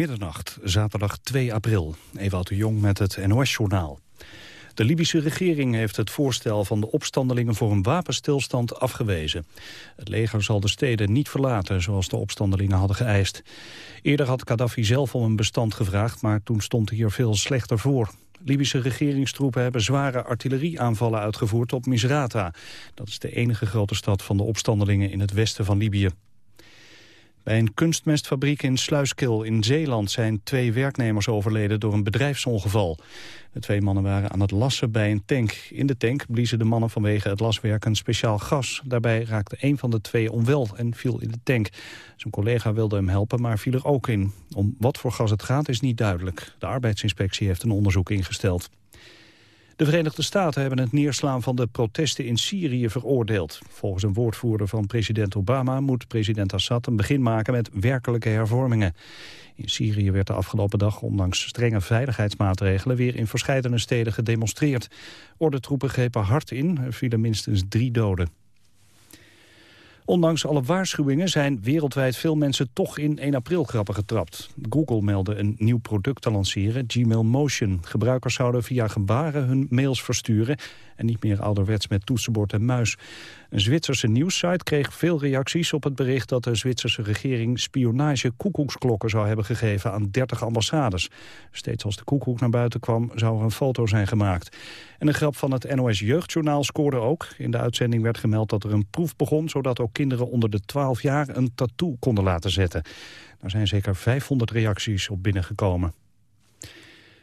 Middernacht, zaterdag 2 april. Ewout de Jong met het NOS-journaal. De Libische regering heeft het voorstel van de opstandelingen voor een wapenstilstand afgewezen. Het leger zal de steden niet verlaten, zoals de opstandelingen hadden geëist. Eerder had Gaddafi zelf om een bestand gevraagd, maar toen stond hij hier veel slechter voor. Libische regeringstroepen hebben zware artillerieaanvallen uitgevoerd op Misrata. Dat is de enige grote stad van de opstandelingen in het westen van Libië. Bij een kunstmestfabriek in Sluiskil in Zeeland zijn twee werknemers overleden door een bedrijfsongeval. De twee mannen waren aan het lassen bij een tank. In de tank bliezen de mannen vanwege het laswerk een speciaal gas. Daarbij raakte een van de twee onwel en viel in de tank. Zijn collega wilde hem helpen, maar viel er ook in. Om wat voor gas het gaat is niet duidelijk. De arbeidsinspectie heeft een onderzoek ingesteld. De Verenigde Staten hebben het neerslaan van de protesten in Syrië veroordeeld. Volgens een woordvoerder van president Obama moet president Assad een begin maken met werkelijke hervormingen. In Syrië werd de afgelopen dag ondanks strenge veiligheidsmaatregelen weer in verschillende steden gedemonstreerd. Ordentroepen grepen hard in, er vielen minstens drie doden. Ondanks alle waarschuwingen zijn wereldwijd veel mensen toch in 1 april grappen getrapt. Google meldde een nieuw product te lanceren, Gmail Motion. Gebruikers zouden via gebaren hun mails versturen en niet meer ouderwets met toetsenbord en muis. Een Zwitserse nieuwssite kreeg veel reacties op het bericht dat de Zwitserse regering spionage koekoeksklokken zou hebben gegeven aan 30 ambassades. Steeds als de koekoek naar buiten kwam zou er een foto zijn gemaakt. En een grap van het NOS Jeugdjournaal scoorde ook. In de uitzending werd gemeld dat er een proef begon zodat ook kinderen onder de 12 jaar een tattoo konden laten zetten. Daar zijn zeker 500 reacties op binnengekomen.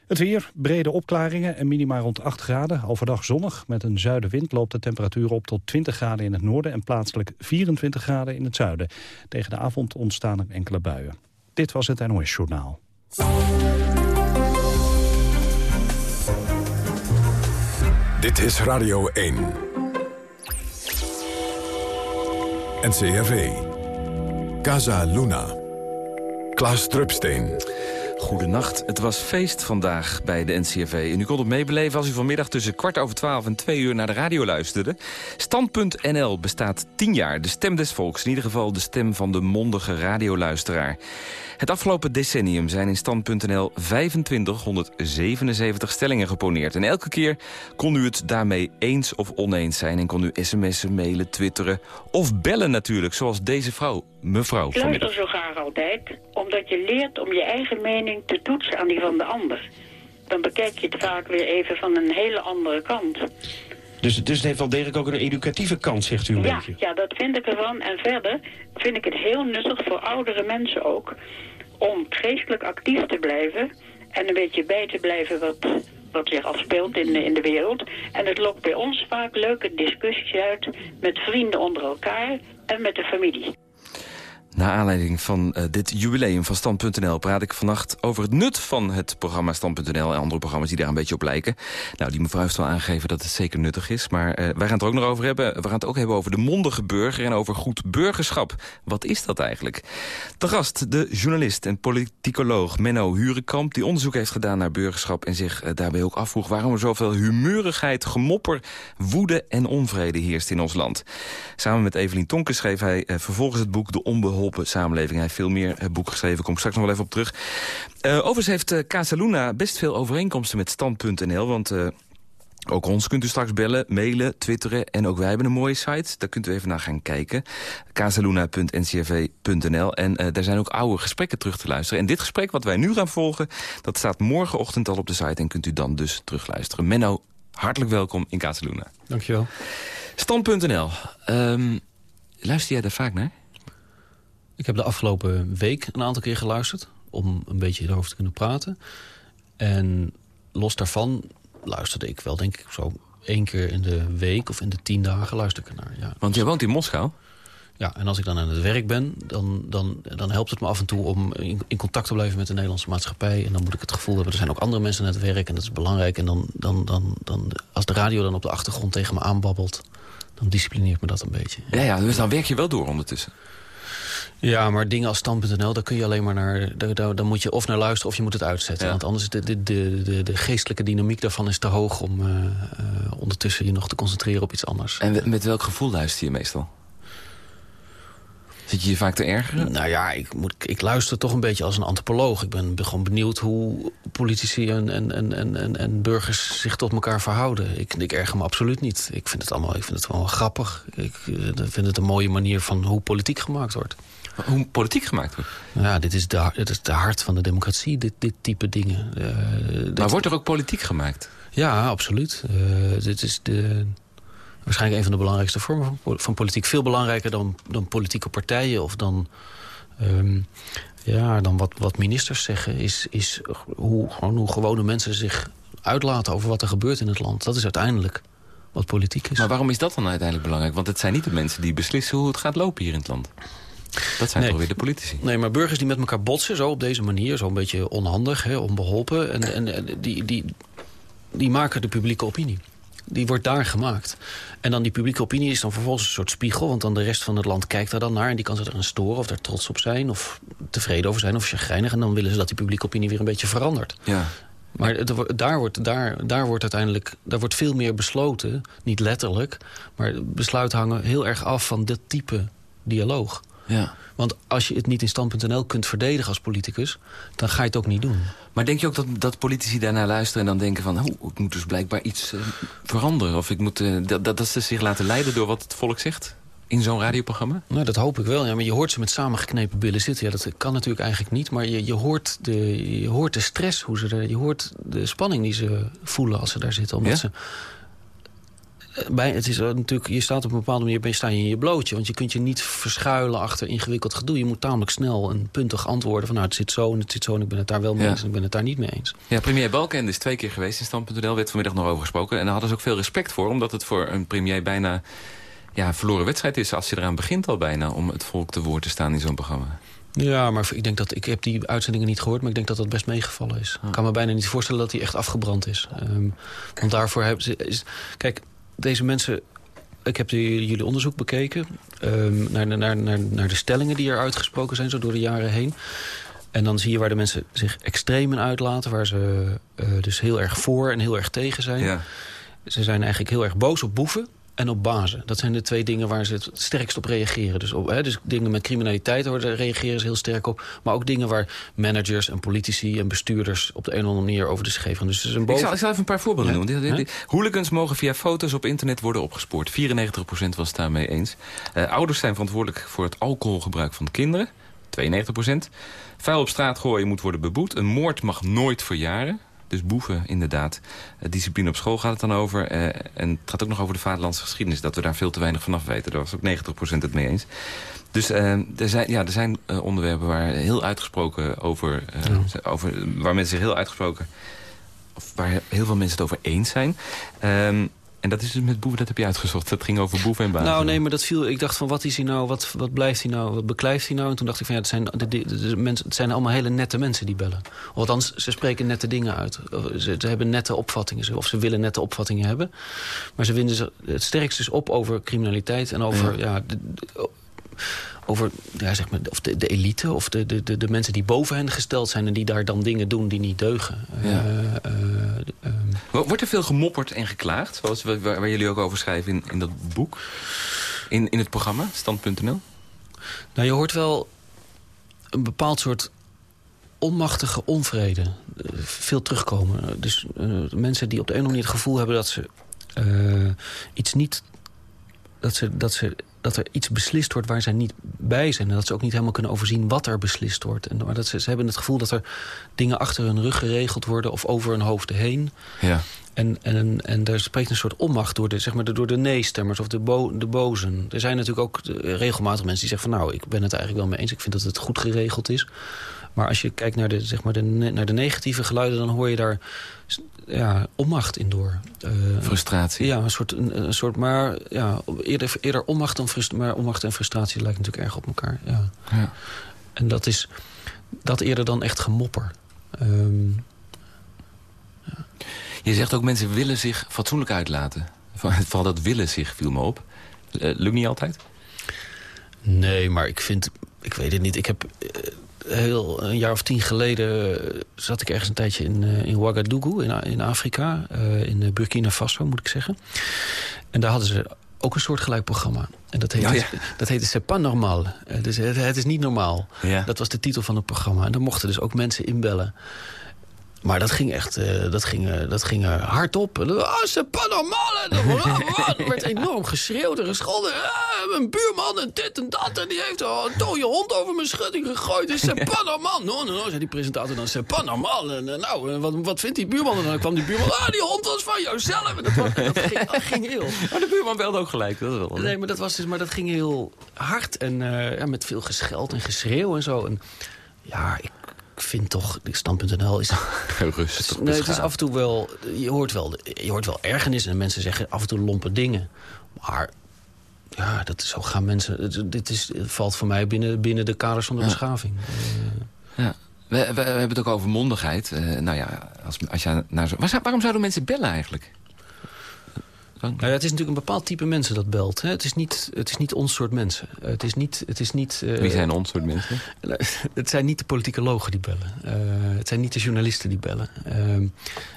Het weer, brede opklaringen en minima rond 8 graden. Overdag zonnig. Met een zuidenwind loopt de temperatuur op tot 20 graden in het noorden... en plaatselijk 24 graden in het zuiden. Tegen de avond ontstaan er enkele buien. Dit was het NOS Journaal. Dit is Radio 1. NCRV. Casa Luna. Klaas Drupsteen. Goedenacht. Het was feest vandaag bij de NCRV. En u kon het meebeleven als u vanmiddag tussen kwart over twaalf en twee uur naar de radio luisterde. Stand.nl bestaat tien jaar. De stem des volks. In ieder geval de stem van de mondige radioluisteraar. Het afgelopen decennium zijn in Stand.nl 2577 stellingen geponeerd. En elke keer kon u het daarmee eens of oneens zijn. En kon u sms'en, mailen, twitteren of bellen natuurlijk. Zoals deze vrouw, mevrouw. Ik luister zo graag altijd, omdat je leert om je eigen mening te toetsen aan die van de ander. Dan bekijk je het vaak weer even van een hele andere kant. Dus, dus het heeft wel degelijk ook een educatieve kant, zegt u een ja, beetje. Ja, dat vind ik ervan. En verder vind ik het heel nuttig voor oudere mensen ook... om geestelijk actief te blijven en een beetje bij te blijven wat, wat zich afspeelt in de, in de wereld. En het lokt bij ons vaak leuke discussies uit met vrienden onder elkaar en met de familie. Na aanleiding van uh, dit jubileum van Stand.nl praat ik vannacht over het nut van het programma Stand.nl en andere programma's die daar een beetje op lijken. Nou, die mevrouw heeft wel aangegeven dat het zeker nuttig is, maar uh, wij gaan het er ook nog over hebben. We gaan het ook hebben over de mondige burger en over goed burgerschap. Wat is dat eigenlijk? De gast, de journalist en politicoloog Menno Hurenkamp, die onderzoek heeft gedaan naar burgerschap en zich uh, daarbij ook afvroeg waarom er zoveel humeurigheid, gemopper, woede en onvrede heerst in ons land. Samen met Evelien Tonken schreef hij vervolgens het boek De Onbeholpen samenleving. Hij heeft veel meer uh, boek geschreven, kom ik straks nog wel even op terug. Uh, overigens heeft uh, Casaluna best veel overeenkomsten met Stand.nl, want... Ook ons kunt u straks bellen, mailen, twitteren. En ook wij hebben een mooie site. Daar kunt u even naar gaan kijken. casaluna.ncrv.nl En uh, daar zijn ook oude gesprekken terug te luisteren. En dit gesprek wat wij nu gaan volgen... dat staat morgenochtend al op de site en kunt u dan dus terugluisteren. Menno, hartelijk welkom in Casaluna. Dankjewel. Stand.nl. Um, luister jij daar vaak naar? Ik heb de afgelopen week een aantal keer geluisterd... om een beetje erover te kunnen praten. En los daarvan luisterde ik wel, denk ik, zo één keer in de week... of in de tien dagen luister ik ernaar, ja. Want jij woont in Moskou? Ja, en als ik dan aan het werk ben, dan, dan, dan helpt het me af en toe... om in, in, contact te blijven met de Nederlandse maatschappij. En dan moet ik het gevoel hebben, er zijn ook andere mensen aan het werk... en dat is belangrijk. En dan, dan, dan, dan, als de radio dan op de achtergrond tegen me aanbabbelt... dan disciplineert me dat een beetje. Ja, ja dus dan werk je wel door ondertussen. Ja, maar dingen als stand.nl, daar kun je alleen maar naar... Daar, daar, moet je of naar luisteren of je moet het uitzetten. Ja. Want anders is de, de, de, de, geestelijke dynamiek daarvan is te hoog... om uh, uh, ondertussen je nog te concentreren op iets anders. En met welk gevoel luister je meestal? Zit je je vaak te ergeren? Nou ja, ik, moet, ik luister toch een beetje als een antropoloog. Ik ben gewoon benieuwd hoe politici en, en, en, en, en burgers zich tot elkaar verhouden. Ik, ik erger me absoluut niet. Ik vind het allemaal ik vind het wel grappig. Ik eh, vind het een mooie manier van hoe politiek gemaakt wordt. Hoe politiek gemaakt wordt? Ja, dit is de, dit is de hart van de democratie, dit, dit type dingen. Uh, maar wordt er ook politiek gemaakt? Ja, absoluut. Uh, dit is de, waarschijnlijk een van de belangrijkste vormen van, van politiek. Veel belangrijker dan, dan politieke partijen of dan... Um, ja, dan wat, wat ministers zeggen... is, is hoe, gewoon hoe gewone mensen zich uitlaten over wat er gebeurt in het land. Dat is uiteindelijk wat politiek is. Maar waarom is dat dan uiteindelijk belangrijk? Want het zijn niet de mensen die beslissen hoe het gaat lopen hier in het land. Dat zijn nee. toch weer de politici? Nee, maar burgers die met elkaar botsen, zo op deze manier... zo een beetje onhandig, hè, onbeholpen... en, en, en die, die, die maken de publieke opinie die wordt daar gemaakt. En dan die publieke opinie is dan vervolgens een soort spiegel... want dan de rest van het land kijkt daar dan naar... en die kan zich er aan storen of daar trots op zijn... of tevreden over zijn of chagrijnig... en dan willen ze dat die publieke opinie weer een beetje verandert. Ja. Maar het, daar, wordt, daar, daar wordt uiteindelijk daar wordt veel meer besloten, niet letterlijk... maar besluiten hangen heel erg af van dit type dialoog. Ja. Want als je het niet in stand.nl kunt verdedigen als politicus... dan ga je het ook niet doen. Maar denk je ook dat, dat politici daarnaar luisteren en dan denken van... Oh, ik moet dus blijkbaar iets uh, veranderen? Of ik moet, uh, dat, dat ze zich laten leiden door wat het volk zegt? In zo'n radioprogramma? Nou, dat hoop ik wel. Ja, maar je hoort ze met samengeknepen billen zitten. Ja, dat kan natuurlijk eigenlijk niet. Maar je, je, hoort, de, je hoort de stress, hoe ze er, je hoort de spanning die ze voelen als ze daar zitten. Omdat ja? ze bij, het is natuurlijk, je staat op een bepaalde manier ben je, sta je in je blootje. Want je kunt je niet verschuilen achter ingewikkeld gedoe. Je moet tamelijk snel en puntig antwoorden van... nou, het zit zo en het zit zo en ik ben het daar wel mee eens... en ik ben het daar niet mee eens. Ja, premier Balken is twee keer geweest in Stand.nl. werd vanmiddag nog over gesproken. En daar hadden ze ook veel respect voor. Omdat het voor een premier bijna ja, verloren wedstrijd is... als je eraan begint al bijna om het volk te woord te staan in zo'n programma. Ja, maar ik denk dat ik heb die uitzendingen niet gehoord, maar ik denk dat dat best meegevallen is. Ik kan me bijna niet voorstellen dat hij echt afgebrand is. Um, want daarvoor hebben ze. Is, kijk, deze mensen... Ik heb de, jullie onderzoek bekeken um, naar, naar, naar, naar de stellingen die er uitgesproken zijn... zo door de jaren heen. En dan zie je waar de mensen zich extreem in uitlaten... waar ze uh, dus heel erg voor en heel erg tegen zijn. Ja. Ze zijn eigenlijk heel erg boos op boeven en op bazen. Dat zijn de twee dingen waar ze het sterkst op reageren. Dus, op, hè, dus dingen met criminaliteit daar reageren ze heel sterk op. Maar ook dingen waar managers en politici en bestuurders... op de een of andere manier over de scheef gaan. Dus het is een boven... ik, zal, ik zal even een paar voorbeelden ja? noemen. Die, die, hooligans mogen via foto's op internet worden opgespoord. 94% was het daarmee eens. Uh, ouders zijn verantwoordelijk voor het alcoholgebruik van kinderen. 92%. Vuil op straat gooien moet worden beboet. Een moord mag nooit verjaren. Dus boeven, inderdaad. Uh, discipline op school gaat het dan over. Uh, en het gaat ook nog over de vaderlandse geschiedenis. Dat we daar veel te weinig vanaf weten. Daar was ook 90% het mee eens. Dus uh, er zijn, ja, er zijn onderwerpen waar heel uitgesproken over, ja. over... waar mensen zich heel uitgesproken... of waar heel veel mensen het over eens zijn. Um, en dat is dus met boeven, dat heb je uitgezocht. Dat ging over boeven en bazen. Nou, nee, maar dat viel. Ik dacht van, wat is hij nou? Wat, wat blijft hij nou? Wat beklijft hij nou? En toen dacht ik van, ja, het zijn, de, de, de, mensen, het zijn allemaal hele nette mensen die bellen. Of althans, ze spreken nette dingen uit. Ze, ze, hebben nette opvattingen. Of ze willen nette opvattingen hebben. Maar ze winden het sterkst dus op over criminaliteit en over... Ja. ja over ja, zeg maar, of de, de elite of de, de, de, mensen die boven hen gesteld zijn... en die daar dan dingen doen die niet deugen. Ja. Uh, uh, Wordt er veel gemopperd en geklaagd? Zoals waar, waar, jullie ook over schrijven in, in dat boek? In, in het programma, stand.nl? Nou, je hoort wel een bepaald soort onmachtige onvrede veel terugkomen. Dus mensen die op de een of andere manier het gevoel hebben dat ze iets niet... Dat ze, dat ze dat er iets beslist wordt waar zij niet bij zijn. En dat ze ook niet helemaal kunnen overzien wat er beslist wordt. En maar dat ze, ze hebben het gevoel dat er dingen achter hun rug geregeld worden... of over hun hoofden heen. Ja. En, en, en daar spreekt een soort onmacht door de, zeg maar, door de nee-stemmers of de, bo, de bozen. Er zijn natuurlijk ook regelmatig mensen die zeggen van... nou, ik ben het eigenlijk wel mee eens. Ik vind dat het goed geregeld is. Maar als je kijkt naar de, zeg maar de, naar de negatieve geluiden... dan hoor je daar ja, onmacht in door. Uh, frustratie? Ja, een soort, een, een, soort maar ja, eerder, eerder onmacht dan frustratie. Maar onmacht en frustratie lijken natuurlijk erg op elkaar. Ja. ja. En dat is dat eerder dan echt gemopper. Um, ja. Je zegt ook mensen willen zich fatsoenlijk uitlaten. Vooral dat willen zich viel me op. Uh, lukt niet altijd? Nee, maar ik vind... Ik weet het niet. Ik heb... Uh, heel, een jaar of tien geleden zat ik ergens een tijdje in, uh, in Ouagadougou, in, in Afrika. Uh, in Burkina Faso, moet ik zeggen. En daar hadden ze ook een soortgelijk programma. En dat heette, Ja, ja. dat heette C'est pas normal. Eh, dus het, het is niet normaal. Ja. Dat was de titel van het programma. En daar mochten dus ook mensen inbellen. Maar dat ging echt eh, dat ging, eh, dat ging er hard op. Ah, c'est pas normal. En dan- Er werd enorm geschreeuwd en gescholden. Ah, mijn buurman en dit en dat. En die heeft een dode hond over mijn schutting gegooid. Dus c'est pas normal. No, no, no, zei die presentator dan. C'est pas normal. En, eh, nou, wat, wat vindt die buurman? En dan kwam die buurman. Ah, die hond was van jouzelf. En dat, was- dat, ging, dat ging heel... Maar de buurman belde ook gelijk. Dat is wel Nee, maar dat, was dus, maar dat ging heel hard en eh, ja, met veel gescheld en geschreeuw en zo. En ja, ik, ik vind toch, stand.nl is... rustig. nee, het is af en toe wel, je hoort wel, je hoort wel ergernis en mensen zeggen af en toe lompe dingen. Maar ja, dat, is- zo gaan mensen, dit is, valt voor mij binnen, binnen de kaders van de beschaving. Ja. We, we, we hebben het ook over mondigheid. Eh, nou ja, als, als je naar zo, waarom zouden mensen bellen eigenlijk? Nou ja, het is natuurlijk een bepaald type mensen dat belt. Hè. Het, is niet, het is niet ons soort mensen. Het is niet... Het is niet eh, Wie zijn ons soort mensen? Het zijn niet de politicologen die bellen. Eh, het zijn niet de journalisten die bellen. Ehm,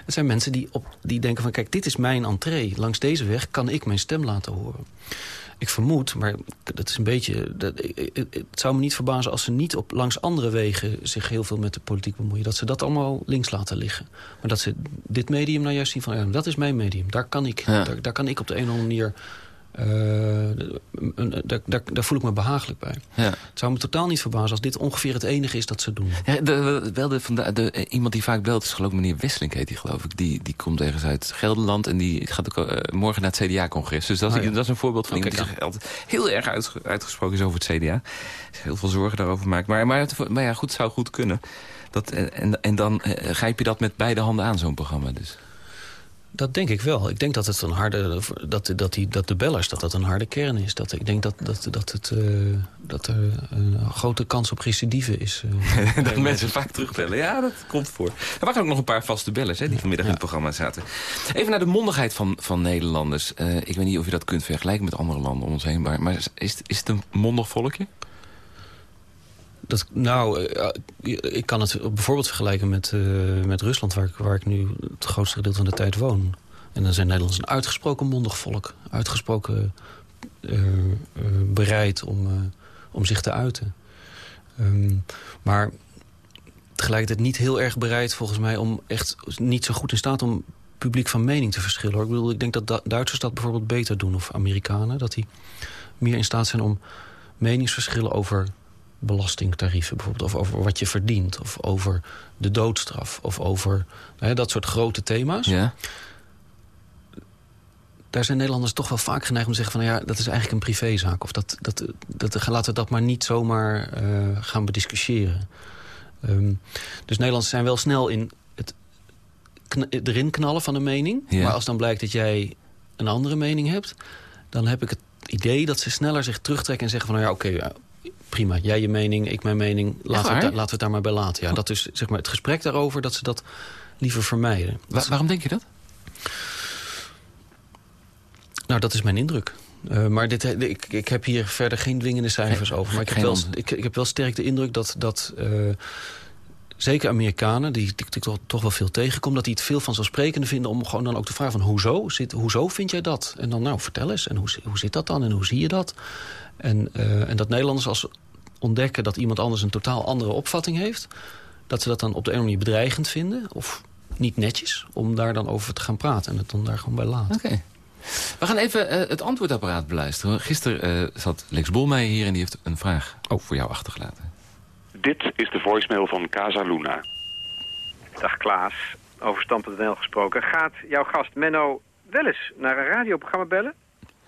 het zijn mensen die, op, die denken van... kijk, dit is mijn entree. Langs deze weg kan ik mijn stem laten horen. Ik vermoed, maar dat is een beetje... Dat, het zou me niet verbazen als ze niet op, langs andere wegen... zich heel veel met de politiek bemoeien. Dat ze dat allemaal links laten liggen. Maar dat ze dit medium nou juist zien van... Ja, dat is mijn medium. Daar kan ik, Ja. daar, daar kan ik op de een of andere manier... eh, daar, daar, daar voel ik me behagelijk bij. Ja. Het zou me totaal niet verbazen als dit ongeveer het enige is dat ze doen. Ja, de, wel de, van de, de, iemand die vaak belt is geloof ik meneer Wesseling heet die geloof ik. Die, die komt ergens uit Gelderland en die gaat ook eh, morgen naar het CDA-congres. Dus dat is, ja. dat is een voorbeeld van iemand die zich altijd heel erg uit, uitgesproken is over het CDA. Heel veel zorgen daarover maakt. Maar, maar, ja, goed, zou goed kunnen. Dat, en, en, en dan eh, grijp je dat met beide handen aan, zo'n programma dus. Dat denk ik wel. Ik denk dat het een harde. Dat, dat, die, dat de bellers dat dat een harde kern is. Dat, ik denk dat, dat, dat, het, eh, dat er een grote kans op recidive is. eh. dat mensen vaak terugbellen. Ja, dat komt voor. Er waren ook nog een paar vaste bellers hè, die vanmiddag in het programma zaten. Even naar de mondigheid van, van Nederlanders. Eh, ik weet niet of je dat kunt vergelijken met andere landen om ons heen. Maar, maar is, is het een mondig volkje? Nou, eh, ik kan het bijvoorbeeld vergelijken met, eh, met Rusland... Waar ik, waar ik nu het grootste gedeelte van de tijd woon. En dan zijn Nederlanders een uitgesproken mondig volk. Uitgesproken eh, eh, bereid om, eh, om zich te uiten. Ehm, maar tegelijkertijd niet heel erg bereid volgens mij... om echt niet zo goed in staat om publiek van mening te verschillen. Ik bedoel, ik denk dat Da- Duitsers dat bijvoorbeeld beter doen. Of Amerikanen. Dat die meer in staat zijn om meningsverschillen over belastingtarieven bijvoorbeeld... of over wat je verdient, of over de doodstraf... of over hè, dat soort grote thema's. Ja. Daar zijn Nederlanders toch wel vaak geneigd om te zeggen... van ja, dat is eigenlijk een privézaak. Of dat, dat, dat, laten we dat maar niet zomaar eh, gaan bediscussiëren. Ehm, dus Nederlanders zijn wel snel in het kn- erin knallen van een mening. Ja. Maar als dan blijkt dat jij een andere mening hebt... dan heb ik het idee dat ze sneller zich terugtrekken en zeggen van... nou ja, oké, prima, jij je mening, ik mijn mening. Laten we, het, waar? daar- laten we het daar maar bij laten. Ja, dat is zeg maar het gesprek daarover, dat ze dat liever vermijden. Wa- waarom denk je dat? Nou, dat is mijn indruk. Eh, maar dit, ik, ik heb hier verder geen dwingende cijfers over. Maar ik heb, wel, ik, ik heb wel sterk de indruk dat, dat eh, zeker Amerikanen... die ik toch, wel veel tegenkom... dat die het veel vanzelfsprekender vinden om gewoon dan ook te vragen van... hoezo, zit, hoezo vind jij dat? En dan nou, vertel eens. En hoe, hoe zit dat dan? En hoe zie je dat? En, eh, en dat Nederlanders als ontdekken dat iemand anders een totaal andere opvatting heeft... dat ze dat dan op de een of andere manier bedreigend vinden... of niet netjes, om daar dan over te gaan praten... en het dan daar gewoon bij laten. Oké. We gaan even eh, het antwoordapparaat beluisteren. Gisteren eh, zat Lex Bolmeijer hier en die heeft een vraag ook voor jou achtergelaten. Dit is de voicemail van Casa Luna. Dag Klaas, over Stam.nl gesproken. Gaat jouw gast Menno wel eens naar een radioprogramma bellen?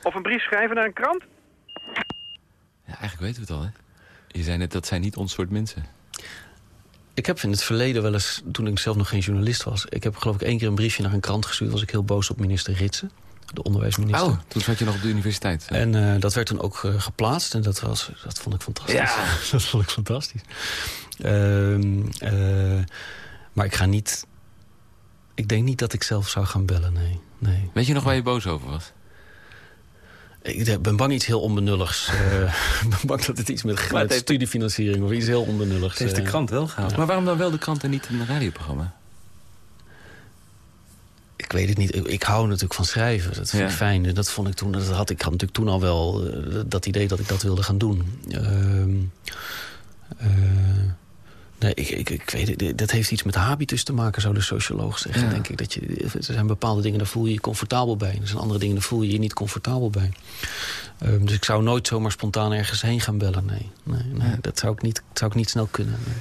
Of een brief schrijven naar een krant? Ja, eigenlijk weten we het al, hè? Je zei net, dat zijn niet ons soort mensen. Ik heb in het verleden wel eens, toen ik zelf nog geen journalist was... ik heb geloof ik één keer een briefje naar een krant gestuurd... was ik heel boos op minister Ritsen, de onderwijsminister. Oh, toen zat je nog op de universiteit. En eh, dat werd toen ook eh, geplaatst en dat, was, dat vond ik fantastisch. Ja. dat vond ik fantastisch. Ehm, eh, maar ik ga niet... Ik denk niet dat ik zelf zou gaan bellen, nee. nee. Weet je nog waar je boos over was? Ik ben bang iets heel onbenulligs. eh, ik ben bang dat het iets met, het met heeft- studiefinanciering... of iets heel onbenulligs... eh, wel gehaald. Maar waarom dan wel de krant en niet een radioprogramma? Ik weet het niet. Ik, ik hou natuurlijk van schrijven. Dat vind ik fijn. En dat vond ik toen. Dat had ik had natuurlijk toen al wel eh, dat idee dat ik dat wilde gaan doen. Ehm, eh, nee, ik, ik, ik weet het. Dat heeft iets met habitus te maken, zou de socioloog zeggen. Ja. Denk ik dat je. Er zijn bepaalde dingen daar voel je je comfortabel bij. Er zijn andere dingen daar voel je je niet comfortabel bij. Ehm, dus ik zou nooit zomaar spontaan ergens heen gaan bellen. Nee, nee, nee dat zou ik niet, dat zou ik niet snel kunnen. nee.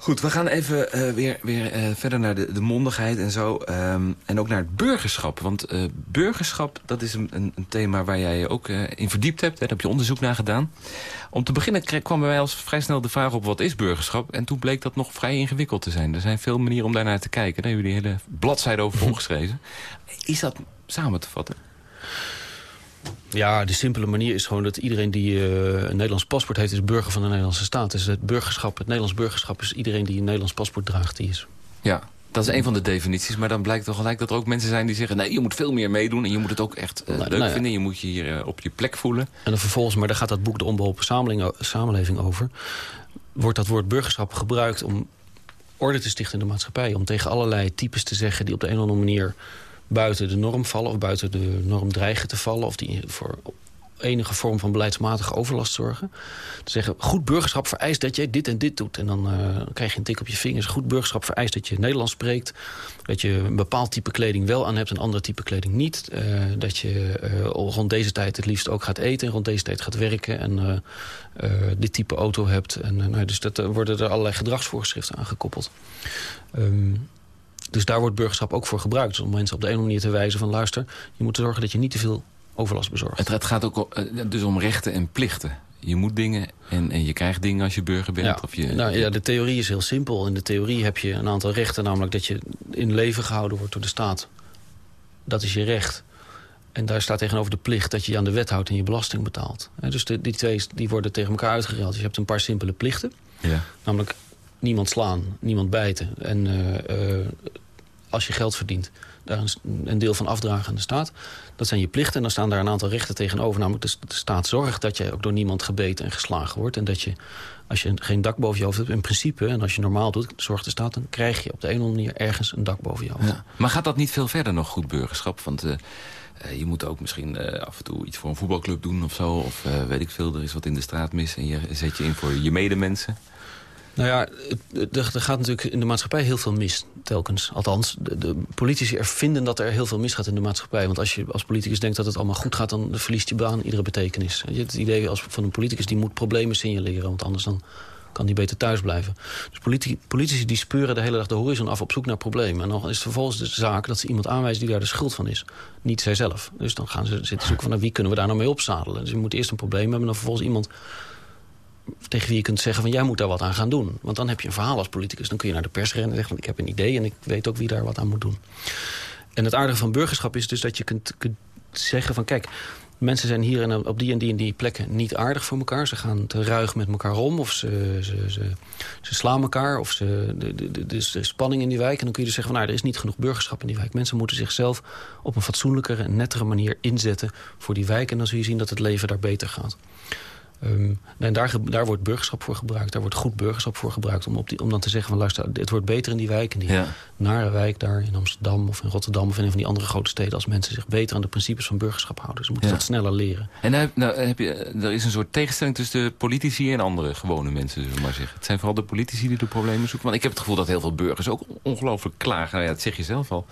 Goed, we gaan even eh, weer, weer eh, verder naar de, de mondigheid en zo. ehm, en ook naar het burgerschap. Want eh, burgerschap, dat is een, een, thema waar jij je ook in verdiept hebt. Hè? Daar heb je onderzoek naar gedaan. Om te beginnen kreeg- kwam bij mij als vrij snel de vraag op wat is burgerschap. En toen bleek dat nog vrij ingewikkeld te zijn. Er zijn veel manieren om daarnaar te kijken. Daar hebben jullie hele bladzijde over volgeschreven. Is dat samen te vatten? Ja, de simpele manier is gewoon dat iedereen die eh, een Nederlands paspoort heeft... is burger van de Nederlandse staat. Dus het burgerschap, het Nederlands burgerschap is iedereen die een Nederlands paspoort draagt, die is. Ja, dat is een van de definities. Maar dan blijkt toch gelijk dat er ook mensen zijn die zeggen... nee, je moet veel meer meedoen en je moet het ook echt eh, leuk nou ja. vinden. Je moet je hier eh, op je plek voelen. En dan vervolgens, maar daar gaat dat boek De Onbeholpen Samenleving, Samenleving over... wordt dat woord burgerschap gebruikt om orde te stichten in de maatschappij. Om tegen allerlei types te zeggen die op de een of andere manier... buiten de norm vallen of buiten de norm dreigen te vallen... of die voor enige vorm van beleidsmatige overlast zorgen. Te zeggen, goed burgerschap vereist dat je dit en dit doet. En dan eh, krijg je een tik op je vingers. Goed burgerschap vereist dat je Nederlands spreekt. Dat je een bepaald type kleding wel aan hebt... en ander type kleding niet. Eh, dat je eh, rond deze tijd het liefst ook gaat eten... en rond deze tijd gaat werken. En dit type auto hebt. En, nou, dus dat, worden er allerlei gedragsvoorschriften aan gekoppeld. Ehm, dus daar wordt burgerschap ook voor gebruikt. Dus om mensen op de ene manier te wijzen van... luister, je moet zorgen dat je niet te veel overlast bezorgt. Het, het gaat ook eh, dus om rechten en plichten. Je moet dingen en, en je krijgt dingen als je burger bent. Ja. Of je, nou, ja, de theorie is heel simpel. In de theorie heb je een aantal rechten. Namelijk dat je in leven gehouden wordt door de staat. Dat is je recht. En daar staat tegenover de plicht dat je je aan de wet houdt en je belasting betaalt. Dus de, die twee die worden tegen elkaar uitgeruild. Dus je hebt een paar simpele plichten. ja. Namelijk niemand slaan, niemand bijten. En eh, eh, als je geld verdient, daar een, deel van afdragen aan de staat. Dat zijn je plichten. En dan staan daar een aantal rechten tegenover. Namelijk de, staat zorgt dat je ook door niemand gebeten en geslagen wordt. En dat je, als je geen dak boven je hoofd hebt, in principe... en als je normaal doet, zorgt de staat... dan krijg je op de een of andere manier ergens een dak boven je hoofd. Maar gaat dat niet veel verder nog, goed burgerschap? Want eh, je moet ook misschien af en toe iets voor een voetbalclub doen of zo. Of weet ik veel, er is wat in de straat mis en je zet je in voor je medemensen. Nou ja, er gaat natuurlijk in de maatschappij heel veel mis, telkens. Althans, de, politici ervinden dat er heel veel misgaat in de maatschappij. Want als je als politicus denkt dat het allemaal goed gaat... dan verliest je baan iedere betekenis. Je hebt het idee als, van een politicus die moet problemen signaleren... want anders dan kan die beter thuis blijven. Dus politi- politici die speuren de hele dag de horizon af op zoek naar problemen. En dan is het vervolgens de zaak dat ze iemand aanwijzen die daar de schuld van is. Niet zijzelf. Dus dan gaan ze zitten zoeken van nou, wie kunnen we daar nou mee opzadelen. Dus je moet eerst een probleem hebben en dan vervolgens iemand tegen wie je kunt zeggen van jij moet daar wat aan gaan doen. Want dan heb je een verhaal als politicus. Dan kun je naar de pers rennen en zeggen van ik heb een idee... en ik weet ook wie daar wat aan moet doen. En het aardige van burgerschap is dus dat je kunt, kunt zeggen van kijk... mensen zijn hier en op die en die en die plekken niet aardig voor elkaar. Ze gaan te ruig met elkaar om of ze, ze, ze, ze slaan elkaar... of ze, de, spanning in die wijk. En dan kun je dus zeggen van nou, er is niet genoeg burgerschap in die wijk. Mensen moeten zichzelf op een fatsoenlijkere en nettere manier inzetten voor die wijk. En dan zul je zien dat het leven daar beter gaat. Ehm, en daar, ge- daar wordt burgerschap voor gebruikt. Daar wordt goed burgerschap voor gebruikt. Om, op die, om dan te zeggen van luister, het wordt beter in die wijk. In die Ja. nare wijk daar in Amsterdam of in Rotterdam... of in een van die andere grote steden... als mensen zich beter aan de principes van burgerschap houden. Ze moeten Ja. dat sneller leren. En nou, nou heb je, er is een soort tegenstelling tussen de politici en andere gewone mensen, zullen we maar zeggen. Het zijn vooral de politici die de problemen zoeken. Want ik heb het gevoel dat heel veel burgers ook ongelooflijk klagen. Nou ja, dat zeg je zelf al.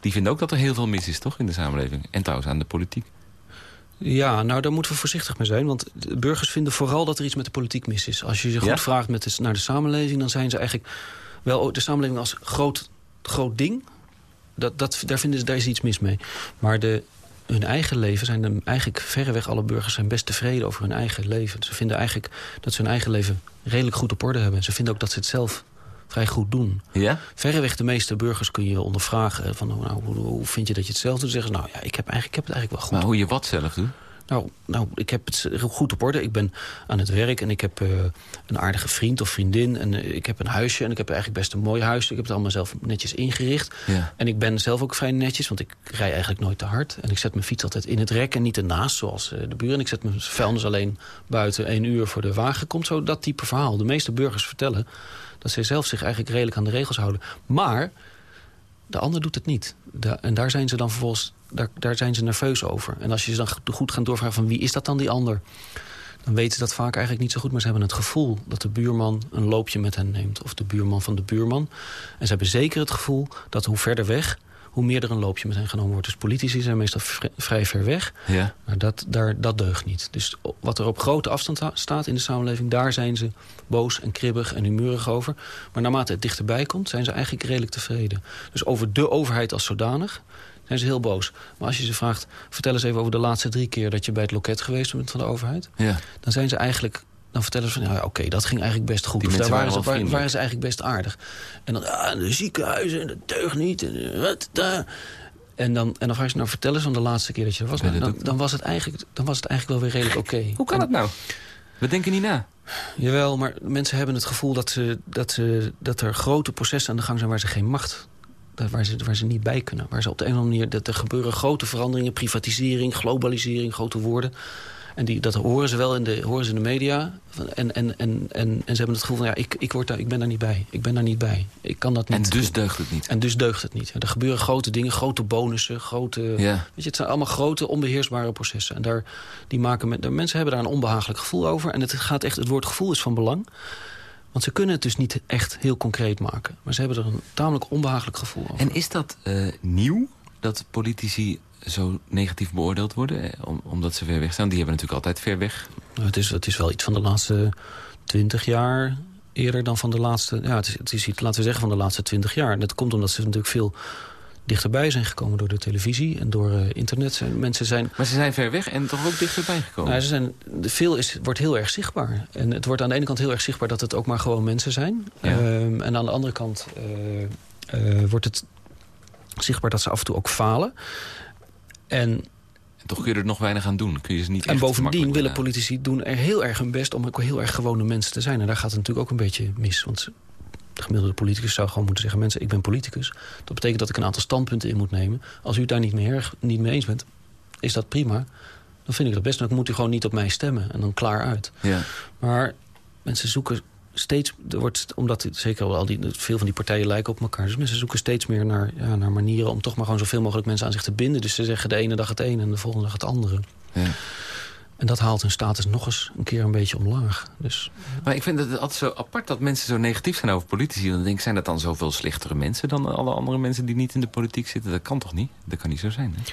Die vinden ook dat er heel veel mis is, toch, in de samenleving? En trouwens aan de politiek. Ja, nou daar moeten we voorzichtig mee zijn. Want de burgers vinden vooral dat er iets met de politiek mis is. Als je ze goed Ja? vraagt met de, naar de samenleving... dan zijn ze eigenlijk wel de samenleving als groot, groot ding. Dat, dat, daar, vinden ze, daar is iets mis mee. Maar de, hun eigen leven zijn de, eigenlijk verreweg alle burgers... zijn best tevreden over hun eigen leven. Ze vinden eigenlijk dat ze hun eigen leven redelijk goed op orde hebben. Ze vinden ook dat ze het zelf vrij goed doen. Ja? Verreweg de meeste burgers kun je ondervragen. Van, nou, hoe, hoe vind je dat je het zelf doet? Zeggen ze, nou ja, ik heb, eigenlijk, ik heb het eigenlijk wel goed. Maar hoe je wat zelf doet? Nou, nou, ik heb het goed op orde. Ik ben aan het werk en ik heb eh, een aardige vriend of vriendin. En eh, ik heb een huisje en ik heb eigenlijk best een mooi huis. Ik heb het allemaal zelf netjes ingericht. Ja. En ik ben zelf ook vrij netjes, want ik rij eigenlijk nooit te hard. En ik zet mijn fiets altijd in het rek en niet ernaast, zoals eh, de buren. Ik zet mijn vuilnis alleen buiten één uur voor de wagen komt. Zo dat type verhaal. De meeste burgers vertellen dat zij zelf zich eigenlijk redelijk aan de regels houden. Maar De ander doet het niet. En daar zijn ze dan vervolgens daar, daar zijn ze nerveus over. En als je ze dan goed gaat doorvragen van wie is dat dan die ander... dan weten ze dat vaak eigenlijk niet zo goed. Maar ze hebben het gevoel dat de buurman een loopje met hen neemt. Of de buurman van de buurman. En ze hebben zeker het gevoel dat hoe verder weg hoe meer er een loopje met hen genomen wordt. Dus politici zijn meestal vrij ver weg. Ja. Maar dat, daar, dat deugt niet. Dus wat er op grote afstand staat in de samenleving... daar zijn ze boos en kribbig en humeurig over. Maar naarmate het dichterbij komt, zijn ze eigenlijk redelijk tevreden. Dus over de overheid als zodanig zijn ze heel boos. Maar als je ze vraagt, vertel eens even over de laatste drie keer... dat je bij het loket geweest bent van de overheid... Ja. dan zijn ze eigenlijk dan vertellen ze van, ja, oké, dat ging eigenlijk best goed. of daar waren, ze, waren, ze eigenlijk best aardig. En dan, ah, de ziekenhuizen, en de deugd niet, en wat, daar. En dan, en dan vraag je nou, vertel eens van de laatste keer dat je er was. Dan, dan, was, het eigenlijk, dan was het eigenlijk wel weer redelijk oké. Hoe kan dat nou? We denken niet na. Jawel, maar mensen hebben het gevoel dat, ze, dat, ze, dat er grote processen aan de gang zijn... waar ze geen macht waar ze, waar ze niet bij kunnen. Waar ze op de een of andere manier... Dat er gebeuren grote veranderingen, privatisering, globalisering, grote woorden. En die, dat horen ze wel in de, horen ze in de media. En, en, en, en, en ze hebben het gevoel van, ja, ik, ik, word daar, ik ben daar niet bij. Ik ben daar niet bij. Ik kan dat niet. En dus deugt het niet. En dus deugt het niet. er gebeuren grote dingen, grote bonussen, grote... Ja. Weet je, het zijn allemaal grote, onbeheersbare processen. En daar, die maken met, de mensen hebben daar een onbehagelijk gevoel over. En het, gaat echt, het woord gevoel is van belang. Want ze kunnen het dus niet echt heel concreet maken. Maar ze hebben er een tamelijk onbehagelijk gevoel over. En is dat uh, nieuw? Dat politici zo negatief beoordeeld worden? Eh, omdat ze ver weg staan. Die hebben natuurlijk altijd ver weg. Nou, het, is, het is wel iets van de laatste twintig jaar eerder dan van de laatste... Ja, het is, het is iets, laten we zeggen, van de laatste twintig jaar. En dat komt omdat ze natuurlijk veel dichterbij zijn gekomen door de televisie en door uh, internet. Mensen zijn... Maar ze zijn ver weg en toch ook dichterbij gekomen? Nou, ze zijn, veel is, wordt heel erg zichtbaar. En het wordt aan de ene kant heel erg zichtbaar dat het ook maar gewoon mensen zijn. Ja. Um, en aan de andere kant uh, uh, wordt het zichtbaar dat ze af en toe ook falen. En toch kun je er nog weinig aan doen. Kun je ze niet en bovendien willen politici doen er heel erg hun best... om ook heel erg gewone mensen te zijn. En daar gaat het natuurlijk ook een beetje mis. Want de gemiddelde politicus zou gewoon moeten zeggen... mensen, ik ben politicus. Dat betekent dat ik een aantal standpunten in moet nemen. Als u het daar niet mee, erg, niet mee eens bent, is dat prima. Dan vind ik dat best. Dan moet u gewoon niet op mij stemmen. En dan klaar uit. Ja. Maar mensen zoeken steeds, er wordt, omdat zeker al die, veel van die partijen lijken op elkaar. Dus mensen zoeken steeds meer naar, ja, naar manieren om toch maar gewoon zoveel mogelijk mensen aan zich te binden. Dus ze zeggen de ene dag het een en de volgende dag het andere. Ja. En dat haalt hun status nog eens een keer een beetje omlaag. Dus, Maar ik vind het altijd zo apart dat mensen zo negatief zijn over politici. Dan denk ik, zijn dat dan zoveel slechtere mensen dan alle andere mensen die niet in de politiek zitten? Dat kan toch niet? Dat kan niet zo zijn, hè?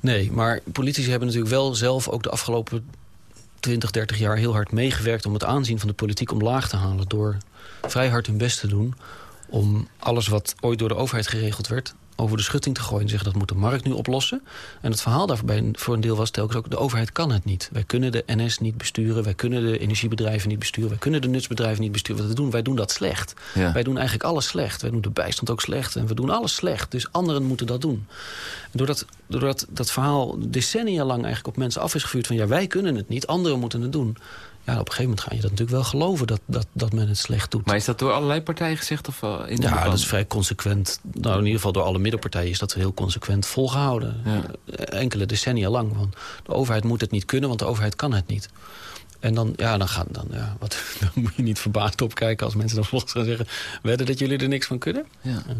Nee, maar politici hebben natuurlijk wel zelf ook de afgelopen 20, 30 jaar heel hard meegewerkt... om het aanzien van de politiek omlaag te halen... door vrij hard hun best te doen om alles wat ooit door de overheid geregeld werd over de schutting te gooien en zeggen dat moet de markt nu oplossen. En het verhaal daarbij voor een deel was telkens ook... de overheid kan het niet. Wij kunnen de NS niet besturen, wij kunnen de energiebedrijven niet besturen... wij kunnen de nutsbedrijven niet besturen. Wat we doen, wij doen dat slecht. Wij doen eigenlijk alles slecht. Wij doen de bijstand ook slecht en we doen alles slecht. Dus anderen moeten dat doen. En doordat, doordat dat verhaal decennia lang eigenlijk op mensen af is gevuurd... van ja, wij kunnen het niet, anderen moeten het doen ja, op een gegeven moment ga je dat natuurlijk wel geloven dat, dat, dat men het slecht doet. Maar is dat door allerlei partijen gezegd? Of uh, in ja, dat is vrij consequent. Nou, in ieder geval door alle middenpartijen is dat heel consequent volgehouden. Ja. Enkele decennia lang. Want de overheid moet het niet kunnen, want de overheid kan het niet. En dan, ja, dan, gaan, dan, ja, wat, dan moet je niet verbaasd opkijken als mensen dan volgens gaan zeggen... wedden dat jullie er niks van kunnen? Ja. Uh.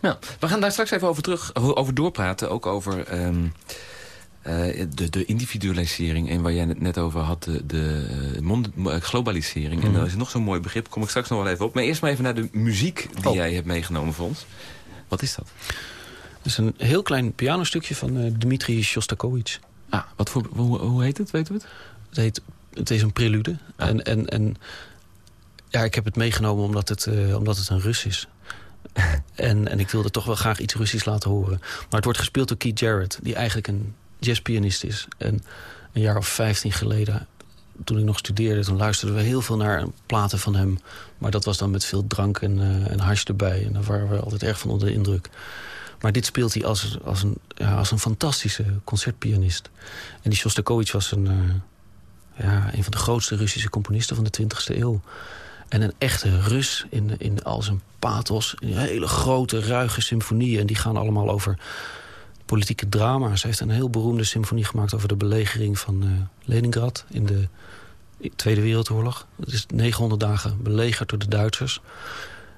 Nou, we gaan daar straks even over, terug, over doorpraten. Ook over... Um, uh, de, de, individualisering en waar jij het net over had, de, de uh, globalisering. Mm. En dat is nog zo'n mooi begrip, kom ik straks nog wel even op. Maar eerst maar even naar de muziek die oh. jij hebt meegenomen voor ons. Wat is dat? Het is een heel klein pianostukje van uh, Dmitri Shostakovich. Ah, wat voor, hoe, hoe, heet het, weten we het? Het, heet, het is een prelude. Ah. En, en, en ja, ik heb het meegenomen omdat het, omdat het een Rus is. en, en ik wilde toch wel graag iets Russisch laten horen. Maar het wordt gespeeld door Keith Jarrett, die eigenlijk een jazzpianist is. En een jaar of vijftien geleden, toen ik nog studeerde... toen luisterden we heel veel naar platen van hem. Maar dat was dan met veel drank en, uh, en hash erbij. En daar waren we altijd erg van onder de indruk. Maar dit speelt hij als, als, een, ja, als een fantastische concertpianist. En die Shostakovich was een, uh, ja, een van de grootste Russische componisten van de 20e eeuw. En een echte Rus in, in al zijn pathos. Hele grote, ruige symfonieën. En die gaan allemaal over politieke drama. Ze heeft een heel beroemde symfonie gemaakt over de belegering van uh, Leningrad in de Tweede Wereldoorlog. Het is 900 dagen belegerd door de Duitsers.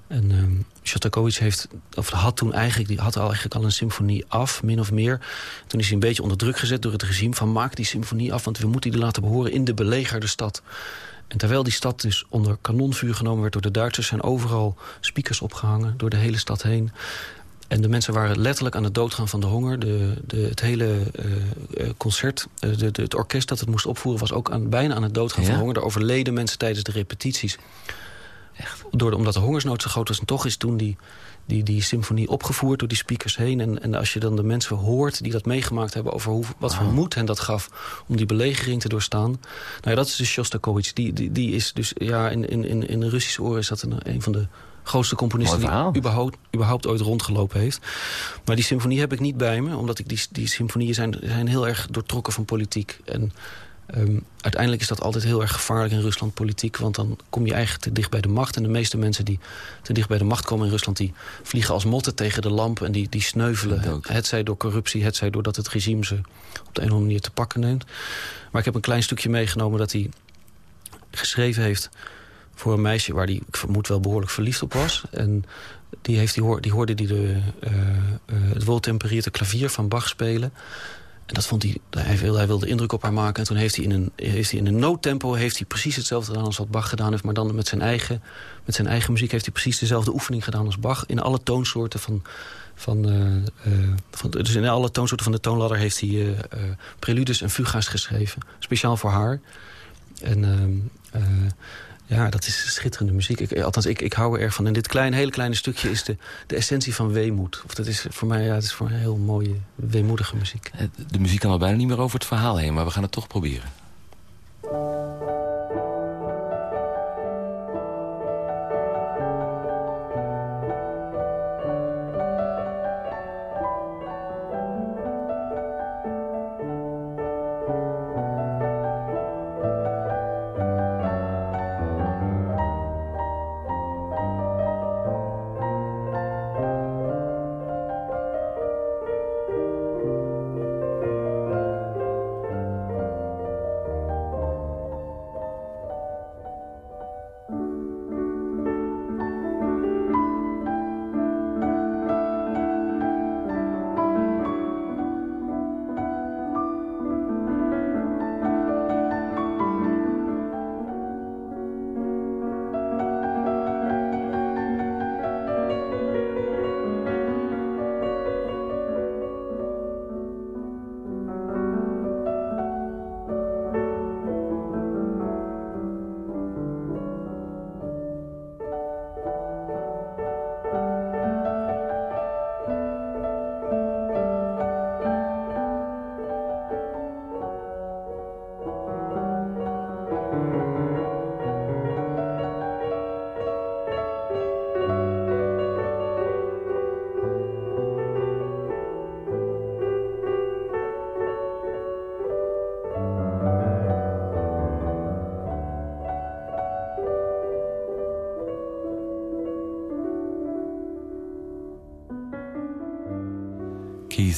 En um, Shostakovich heeft, of had toen eigenlijk, die had al eigenlijk al een symfonie af, min of meer. Toen is hij een beetje onder druk gezet door het regime van maak die symfonie af, want we moeten die laten behoren in de belegerde stad. En terwijl die stad dus onder kanonvuur genomen werd door de Duitsers... zijn overal speakers opgehangen door de hele stad heen. En de mensen waren letterlijk aan het doodgaan van de honger. De, de, het hele uh, concert, uh, de, de, het orkest dat het moest opvoeren... was ook aan, bijna aan het doodgaan ja? van honger. Er overleden mensen tijdens de repetities. Echt? Door omdat de hongersnood zo groot was. En toch is toen die, die, die symfonie opgevoerd door die speakers heen. En, en als je dan de mensen hoort die dat meegemaakt hebben... over hoe, wat voor moed hen dat gaf om die belegering te doorstaan. Nou ja, dat is dus Shostakovich. Die, die, die is dus, ja, in, in, in, in de Russische oren is dat een, een van de grootste componisten die überhaupt, überhaupt ooit rondgelopen heeft. Maar die symfonie heb ik niet bij me, omdat ik die, die symfonieën zijn, zijn heel erg doortrokken van politiek. En um, uiteindelijk is dat altijd heel erg gevaarlijk in Rusland politiek, want dan kom je eigenlijk te dicht bij de macht. En de meeste mensen die te dicht bij de macht komen in Rusland, die vliegen als motten tegen de lamp en die, die sneuvelen. Het zij door corruptie, het zij doordat het regime ze op de een of andere manier te pakken neemt. Maar ik heb een klein stukje meegenomen dat hij geschreven heeft voor een meisje waar die, ik vermoed, wel behoorlijk verliefd op was. En die, heeft, die, hoor, die hoorde die de, uh, uh, het woltempereerde klavier van Bach spelen. En dat vond hij, hij wilde, hij wilde indruk op haar maken. En toen heeft hij in een, heeft hij in een noodtempo heeft hij precies hetzelfde gedaan als wat Bach gedaan heeft. Maar dan met zijn, eigen, met zijn eigen muziek heeft hij precies dezelfde oefening gedaan als Bach. In alle toonsoorten van... van, uh, van dus in alle toonsoorten van de toonladder heeft hij preludes en fuga's geschreven. Speciaal voor haar. En ehm, ja, dat is schitterende muziek. Ik, althans, ik, ik hou er erg van. En dit kleine, hele kleine stukje is de, de essentie van weemoed. Of dat is voor mij ja, het is voor mij heel mooie, weemoedige muziek. De muziek kan al bijna niet meer over het verhaal heen, maar we gaan het toch proberen.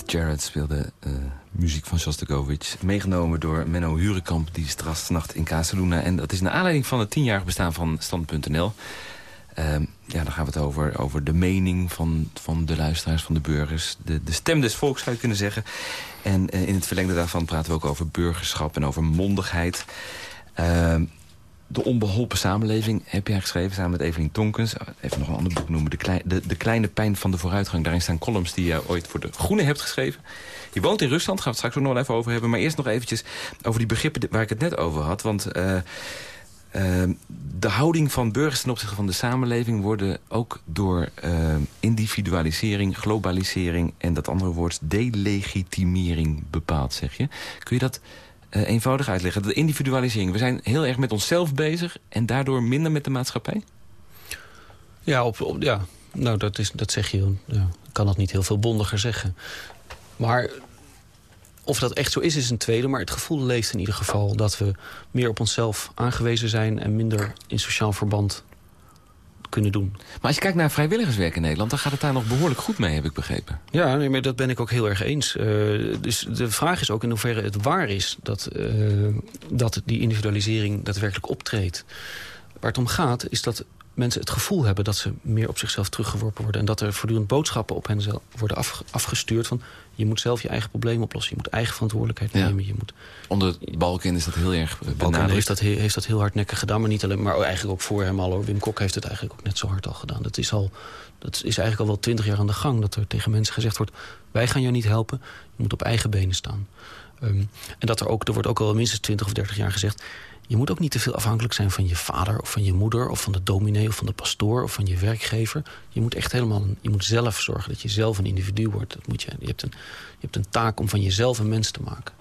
Jarrett speelde uh, muziek van Shostakovich. Meegenomen door Menno Hurenkamp, die strasnacht in Casaluna. En dat is naar aanleiding van het tienjarig bestaan van Stand.nl. Uh, ja, dan gaan we het over, over de mening van, van de luisteraars, van de burgers. De, de stem des volks, zou je kunnen zeggen. En uh, in het verlengde daarvan praten we ook over burgerschap en over mondigheid. De onbeholpen samenleving heb jij geschreven samen met Evelien Tonkens. Even nog een ander boek noemen. De, de, de, kleine pijn van de vooruitgang. Daarin staan columns die je ooit voor de Groene hebt geschreven. Je woont in Rusland, gaan we het straks ook nog even over hebben. Maar eerst nog eventjes over die begrippen waar ik het net over had. Want uh, uh, de houding van burgers ten opzichte van de samenleving... worden ook door uh, individualisering, globalisering... en dat andere woord delegitimering bepaald, zeg je. Kun je dat uh, eenvoudig uitleggen. De individualisering. We zijn heel erg met onszelf bezig en daardoor minder met de maatschappij? Ja, op, ja. nou dat, is, dat zeg je. Ja. Ik kan dat niet heel veel bondiger zeggen. Maar of dat echt zo is, is een tweede. Maar het gevoel leeft in ieder geval dat we meer op onszelf aangewezen zijn... en minder in sociaal verband kunnen doen. Maar als je kijkt naar vrijwilligerswerk in Nederland... dan gaat het daar nog behoorlijk goed mee, heb ik begrepen. Ja, nee, maar dat ben ik ook heel erg eens. Uh, dus de vraag is ook in hoeverre het waar is... dat, uh, dat die individualisering daadwerkelijk optreedt. Waar het om gaat is dat mensen het gevoel hebben dat ze meer op zichzelf teruggeworpen worden. En dat er voortdurend boodschappen op hen worden afgestuurd van... je moet zelf je eigen probleem oplossen. Je moet eigen verantwoordelijkheid nemen. Je moet, Onder Balken is dat heel erg benadrukt. heeft dat, heeft dat heel hardnekkig gedaan. Maar niet alleen, maar eigenlijk ook voor hem al. Hoor. Wim Kok heeft het eigenlijk ook net zo hard al gedaan. Dat is, al, dat is eigenlijk al wel twintig jaar aan de gang. Dat er tegen mensen gezegd wordt... wij gaan jou niet helpen. Je moet op eigen benen staan. Ehm, en dat er ook, er wordt ook al minstens 20 of 30 jaar gezegd... je moet ook niet te veel afhankelijk zijn van je vader of van je moeder... of van de dominee of van de pastoor of van je werkgever. Je moet echt helemaal, je moet zelf zorgen dat je zelf een individu wordt. Dat moet je, je, hebt een, je hebt een taak om van jezelf een mens te maken.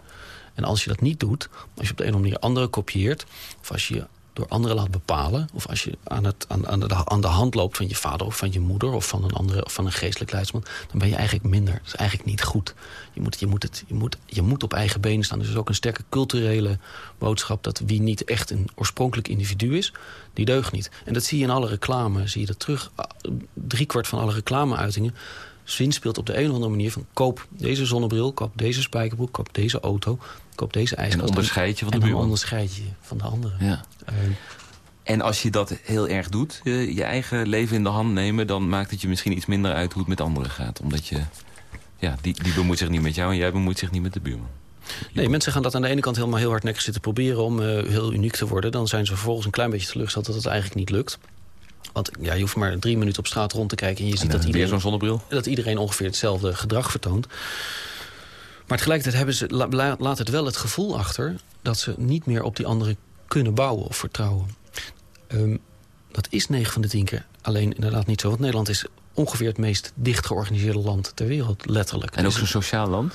En als je dat niet doet, als je op de een of andere manier anderen kopieert... of als je door anderen laat bepalen... of als je aan, het, aan, aan, de, aan de hand loopt van je vader of van je moeder... of van een, andere, of van een geestelijk leidsman... dan ben je eigenlijk minder. Dat is eigenlijk niet goed. Je moet, je moet, het, je moet, je moet op eigen benen staan. Dus er is ook een sterke culturele boodschap... dat wie niet echt een oorspronkelijk individu is, die deugt niet. En dat zie je in alle reclame, zie je dat terug. Ah, Driekwart van alle reclameuitingen zin speelt op de een of andere manier van... koop deze zonnebril, koop deze spijkerbroek, koop deze auto... koop deze ijskast. En onderscheid je van de buurman. En onderscheid je van de anderen. Ja. Ehm, en als je dat heel erg doet, je, je, eigen leven in de hand nemen... dan maakt het je misschien iets minder uit hoe het met anderen gaat. Omdat je, ja, die, die bemoeit zich niet met jou en jij bemoeit zich niet met de buurman. Nee, mensen gaan dat aan de ene kant helemaal heel hardnekkig zitten proberen... om uh, heel uniek te worden. Dan zijn ze vervolgens een klein beetje teleurgesteld dat het eigenlijk niet lukt. Want ja, je hoeft maar drie minuten op straat rond te kijken... en je ziet dat, iedereen, zo'n zonnebril? dat iedereen ongeveer hetzelfde gedrag vertoont. Maar tegelijkertijd hebben ze, laat het wel het gevoel achter... dat ze niet meer op die anderen kunnen bouwen of vertrouwen. Um, dat is 9 van de 10 keer alleen inderdaad niet zo. Want Nederland is ongeveer het meest dicht georganiseerde land ter wereld, letterlijk. En ook zo'n sociaal land?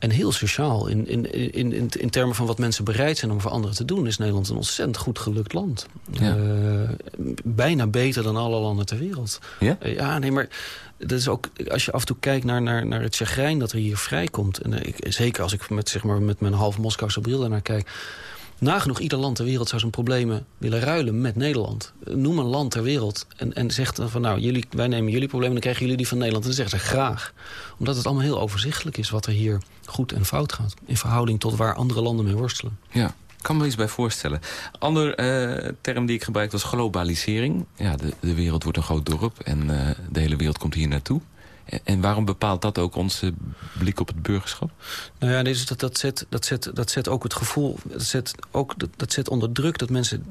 En heel sociaal. In, in, in, in, in termen van wat mensen bereid zijn om voor anderen te doen... is Nederland een ontzettend goed gelukt land. Ja. Uh, bijna beter dan alle landen ter wereld. Ja? Uh, ja, nee, maar dat is ook, als je af en toe kijkt naar, naar, naar het chagrijn dat er hier vrijkomt... en uh, ik, zeker als ik met, zeg maar, met mijn half Moskouse bril naar kijk... Nagenoeg ieder land ter wereld zou zijn problemen willen ruilen met Nederland. Noem een land ter wereld en, en zegt dan van... nou, jullie, wij nemen jullie problemen, dan krijgen jullie die van Nederland. En dan zeggen ze graag. Omdat het allemaal heel overzichtelijk is wat er hier goed en fout gaat. In verhouding tot waar andere landen mee worstelen. Ja, ik kan me iets bij voorstellen. Ander uh, term die ik gebruik was globalisering. Ja, de, de wereld wordt een groot dorp en uh, de hele wereld komt hier naartoe. En waarom bepaalt dat ook onze blik op het burgerschap? Nou ja, dus dat, dat, zet, dat, zet, dat zet ook het gevoel... Dat zet, ook, dat, zet onder druk dat mensen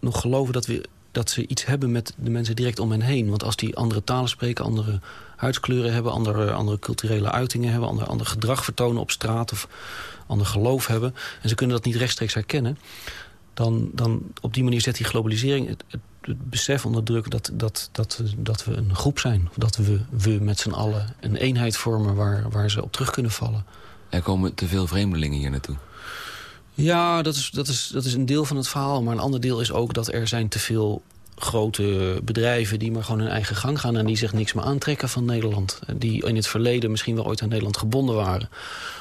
nog geloven dat, we, dat ze iets hebben met de mensen direct om hen heen. Want als die andere talen spreken, andere huidskleuren hebben... andere, andere culturele uitingen hebben, ander, ander gedrag vertonen op straat... of ander geloof hebben, en ze kunnen dat niet rechtstreeks herkennen... dan, dan op die manier zet die globalisering het het besef onder druk dat, dat, dat, dat we een groep zijn. Dat we, we met z'n allen een eenheid vormen waar, waar ze op terug kunnen vallen. Er komen te veel vreemdelingen hier naartoe. Ja, dat is, dat, is, dat is een deel van het verhaal. Maar een ander deel is ook dat er zijn te veel grote bedrijven die maar gewoon hun eigen gang gaan... en die zich niks meer aantrekken van Nederland. Die in het verleden misschien wel ooit aan Nederland gebonden waren...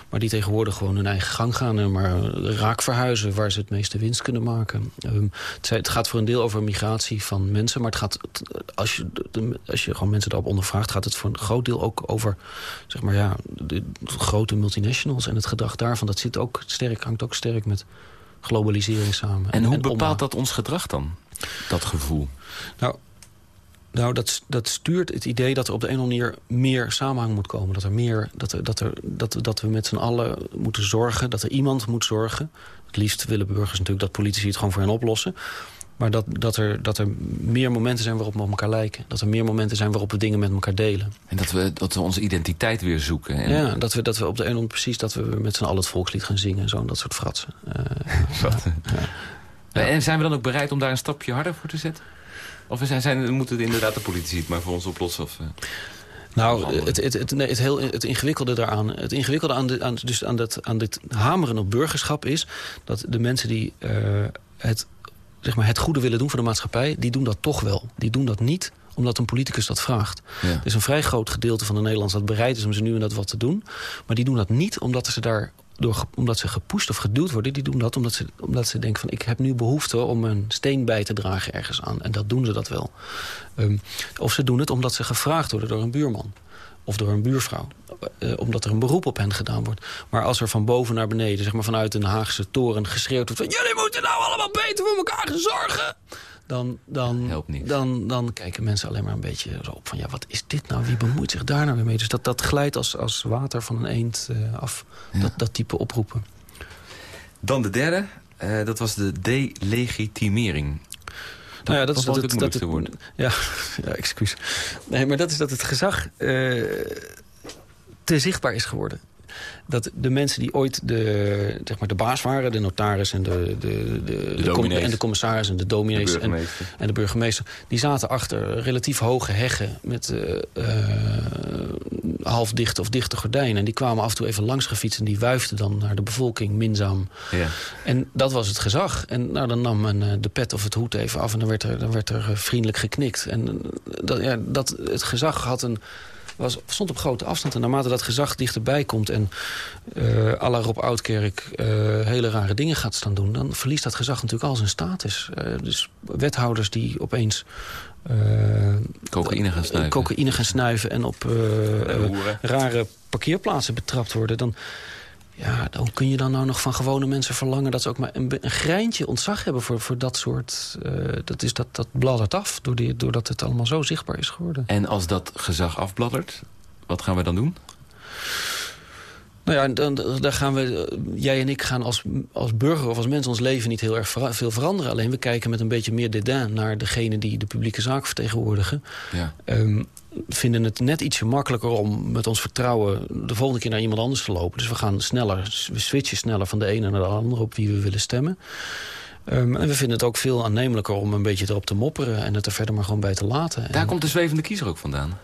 maar die tegenwoordig gewoon hun eigen gang gaan... en maar raak verhuizen waar ze het meeste winst kunnen maken. Um, het, gaat voor een deel over migratie van mensen... maar het gaat, als, je, als je gewoon mensen daarop ondervraagt... gaat het voor een groot deel ook over zeg maar, ja, de grote multinationals... en het gedrag daarvan. Dat zit ook sterk, hangt ook sterk met globalisering samen. En, en hoe bepaalt dat ons gedrag dan? Dat gevoel? Nou, nou dat, dat stuurt het idee dat er op de een of andere manier meer samenhang moet komen. Dat, er meer, dat, er, dat, er, dat, dat we met z'n allen moeten zorgen, dat er iemand moet zorgen. Het liefst willen burgers natuurlijk dat politici het gewoon voor hen oplossen. Maar dat, dat, er, dat er meer momenten zijn waarop we op elkaar lijken. Dat er meer momenten zijn waarop we dingen met elkaar delen. En dat we, dat we onze identiteit weer zoeken. En... Ja, dat we, dat we op de een of andere precies dat we met z'n allen het volkslied gaan zingen. En zo, en dat soort fratsen. Uh, ja, ja. En zijn we dan ook bereid om daar een stapje harder voor te zetten? Of zijn, zijn, moeten inderdaad de politici het maar voor ons oplossen? Of, uh, nou, het, het, het, nee, het, heel, het ingewikkelde daaraan, het ingewikkelde aan, de, aan, dus aan, dat, aan dit hameren op burgerschap is... dat de mensen die uh, het, zeg maar, het goede willen doen voor de maatschappij... die doen dat toch wel. Die doen dat niet omdat een politicus dat vraagt. Ja. Er is een vrij groot gedeelte van de Nederlanders dat bereid is om ze nu en dat wat te doen. Maar die doen dat niet omdat ze daar door, omdat ze gepusht of geduwd worden... die doen dat omdat ze, omdat ze denken van... ik heb nu behoefte om een steen bij te dragen ergens aan. En dat doen ze dat wel. Um, of ze doen het omdat ze gevraagd worden door een buurman. Of door een buurvrouw. Uh, omdat er een beroep op hen gedaan wordt. Maar als er van boven naar beneden, zeg maar vanuit een Haagse toren... geschreeuwd wordt van... jullie moeten nou allemaal beter voor elkaar zorgen dan, dan, Helpt niet. dan, dan kijken mensen alleen maar een beetje zo op van... ja, wat is dit nou? Wie bemoeit zich daar nou weer mee? Dus dat, dat glijdt als, als water van een eend eh, af, dat, dat type oproepen. Dan de derde, eh, dat was de delegitimering. Nou ja, dat, is dat het, dat het, ja, ja, excuus. Nee, maar dat is dat het gezag eh, te zichtbaar is geworden. Dat de mensen die ooit de, zeg maar de baas waren, de notaris en de, de, de, de, en de commissaris en de dominees De en, en de burgemeester, die zaten achter relatief hoge heggen met eh, half dichte of dichte gordijnen. En die kwamen af en toe even langs gefietst en die wuifden dan naar de bevolking minzaam. Ja. En dat was het gezag. En nou, dan nam men eh, de pet of het hoed even af en dan werd er, dan werd er vriendelijk geknikt. En dat, ja, dat, het gezag had een, was, stond op grote afstand. En naarmate dat gezag dichterbij komt en à la Rob Oudkerk eh, hele rare dingen gaat staan doen... dan verliest dat gezag natuurlijk al zijn status. Eh, dus wethouders die opeens... Cocaïne gaan snuiven. cocaïne gaan snuiven en op rare parkeerplaatsen betrapt worden... dan, ja, dan hoe kun je dan nou nog van gewone mensen verlangen... dat ze ook maar een, een greintje ontzag hebben voor, voor dat soort... eh, dat, is, dat, dat bladdert af door die, doordat het allemaal zo zichtbaar is geworden. En als dat gezag afbladdert, wat gaan we dan doen? Nou ja, dan, daar gaan we, eh, jij en ik gaan als, als burger of als mens ons leven niet heel erg vera- veel veranderen. Alleen we kijken met een beetje meer dédain naar degene die de publieke zaak vertegenwoordigen. Ja. Ehm, vinden het net ietsje makkelijker om met ons vertrouwen de volgende keer naar iemand anders te lopen. Dus we gaan sneller, we switchen sneller van de ene naar de andere op wie we willen stemmen. Ehm, en we vinden het ook veel aannemelijker om een beetje erop te mopperen en het er verder maar gewoon bij te laten. Daar En komt de zwevende kiezer ook vandaan.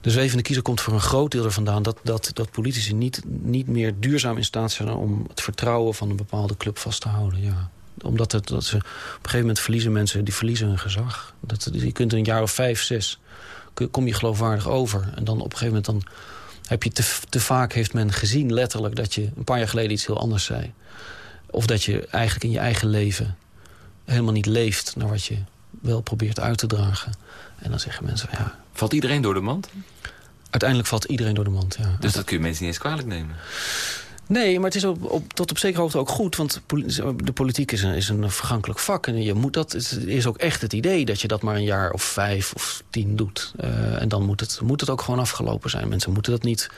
de zwevende kiezer komt voor een groot deel er vandaan dat, dat, dat politici niet, niet meer duurzaam in staat zijn om het vertrouwen van een bepaalde club vast te houden. Ja. Omdat het, dat ze, op een gegeven moment verliezen mensen, die verliezen hun gezag. Dat, je kunt een jaar of vijf, zes, kom je geloofwaardig over. En dan op een gegeven moment dan heb je te, te vaak heeft men gezien letterlijk dat je een paar jaar geleden iets heel anders zei. Of dat je eigenlijk in je eigen leven helemaal niet leeft naar wat je wel probeert uit te dragen. En dan zeggen mensen, ja, Valt iedereen door de mand? uiteindelijk valt iedereen door de mand. Ja. Dus dat kun je mensen niet eens kwalijk nemen. Nee, maar het is op, op, tot op zekere hoogte ook goed. Want de politiek is een, is een vergankelijk vak. En je moet dat, het is ook echt het idee dat je dat maar een jaar of vijf of tien doet. Eh, en dan moet het, moet het ook gewoon afgelopen zijn. Mensen moeten dat niet...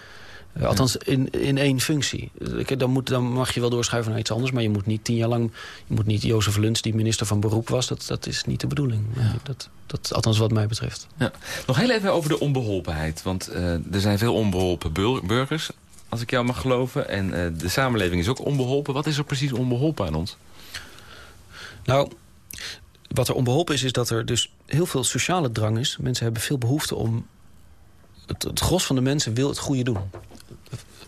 eh, althans, in, in één functie. Dan, moet, dan mag je wel doorschuiven naar iets anders. Maar je moet niet tien jaar lang... Je moet niet Jozef Luns, die minister van Beroep was. Dat, dat is niet de bedoeling. Dat, dat, althans wat mij betreft. Ja. Nog heel even over de onbeholpenheid. Want eh, er zijn veel onbeholpen bur- burgers, als ik jou mag geloven. En eh, de samenleving is ook onbeholpen. Wat is er precies onbeholpen aan ons? Nou, wat er onbeholpen is, is dat er dus heel veel sociale drang is. Mensen hebben veel behoefte om... Het, het gros van de mensen wil het goede doen.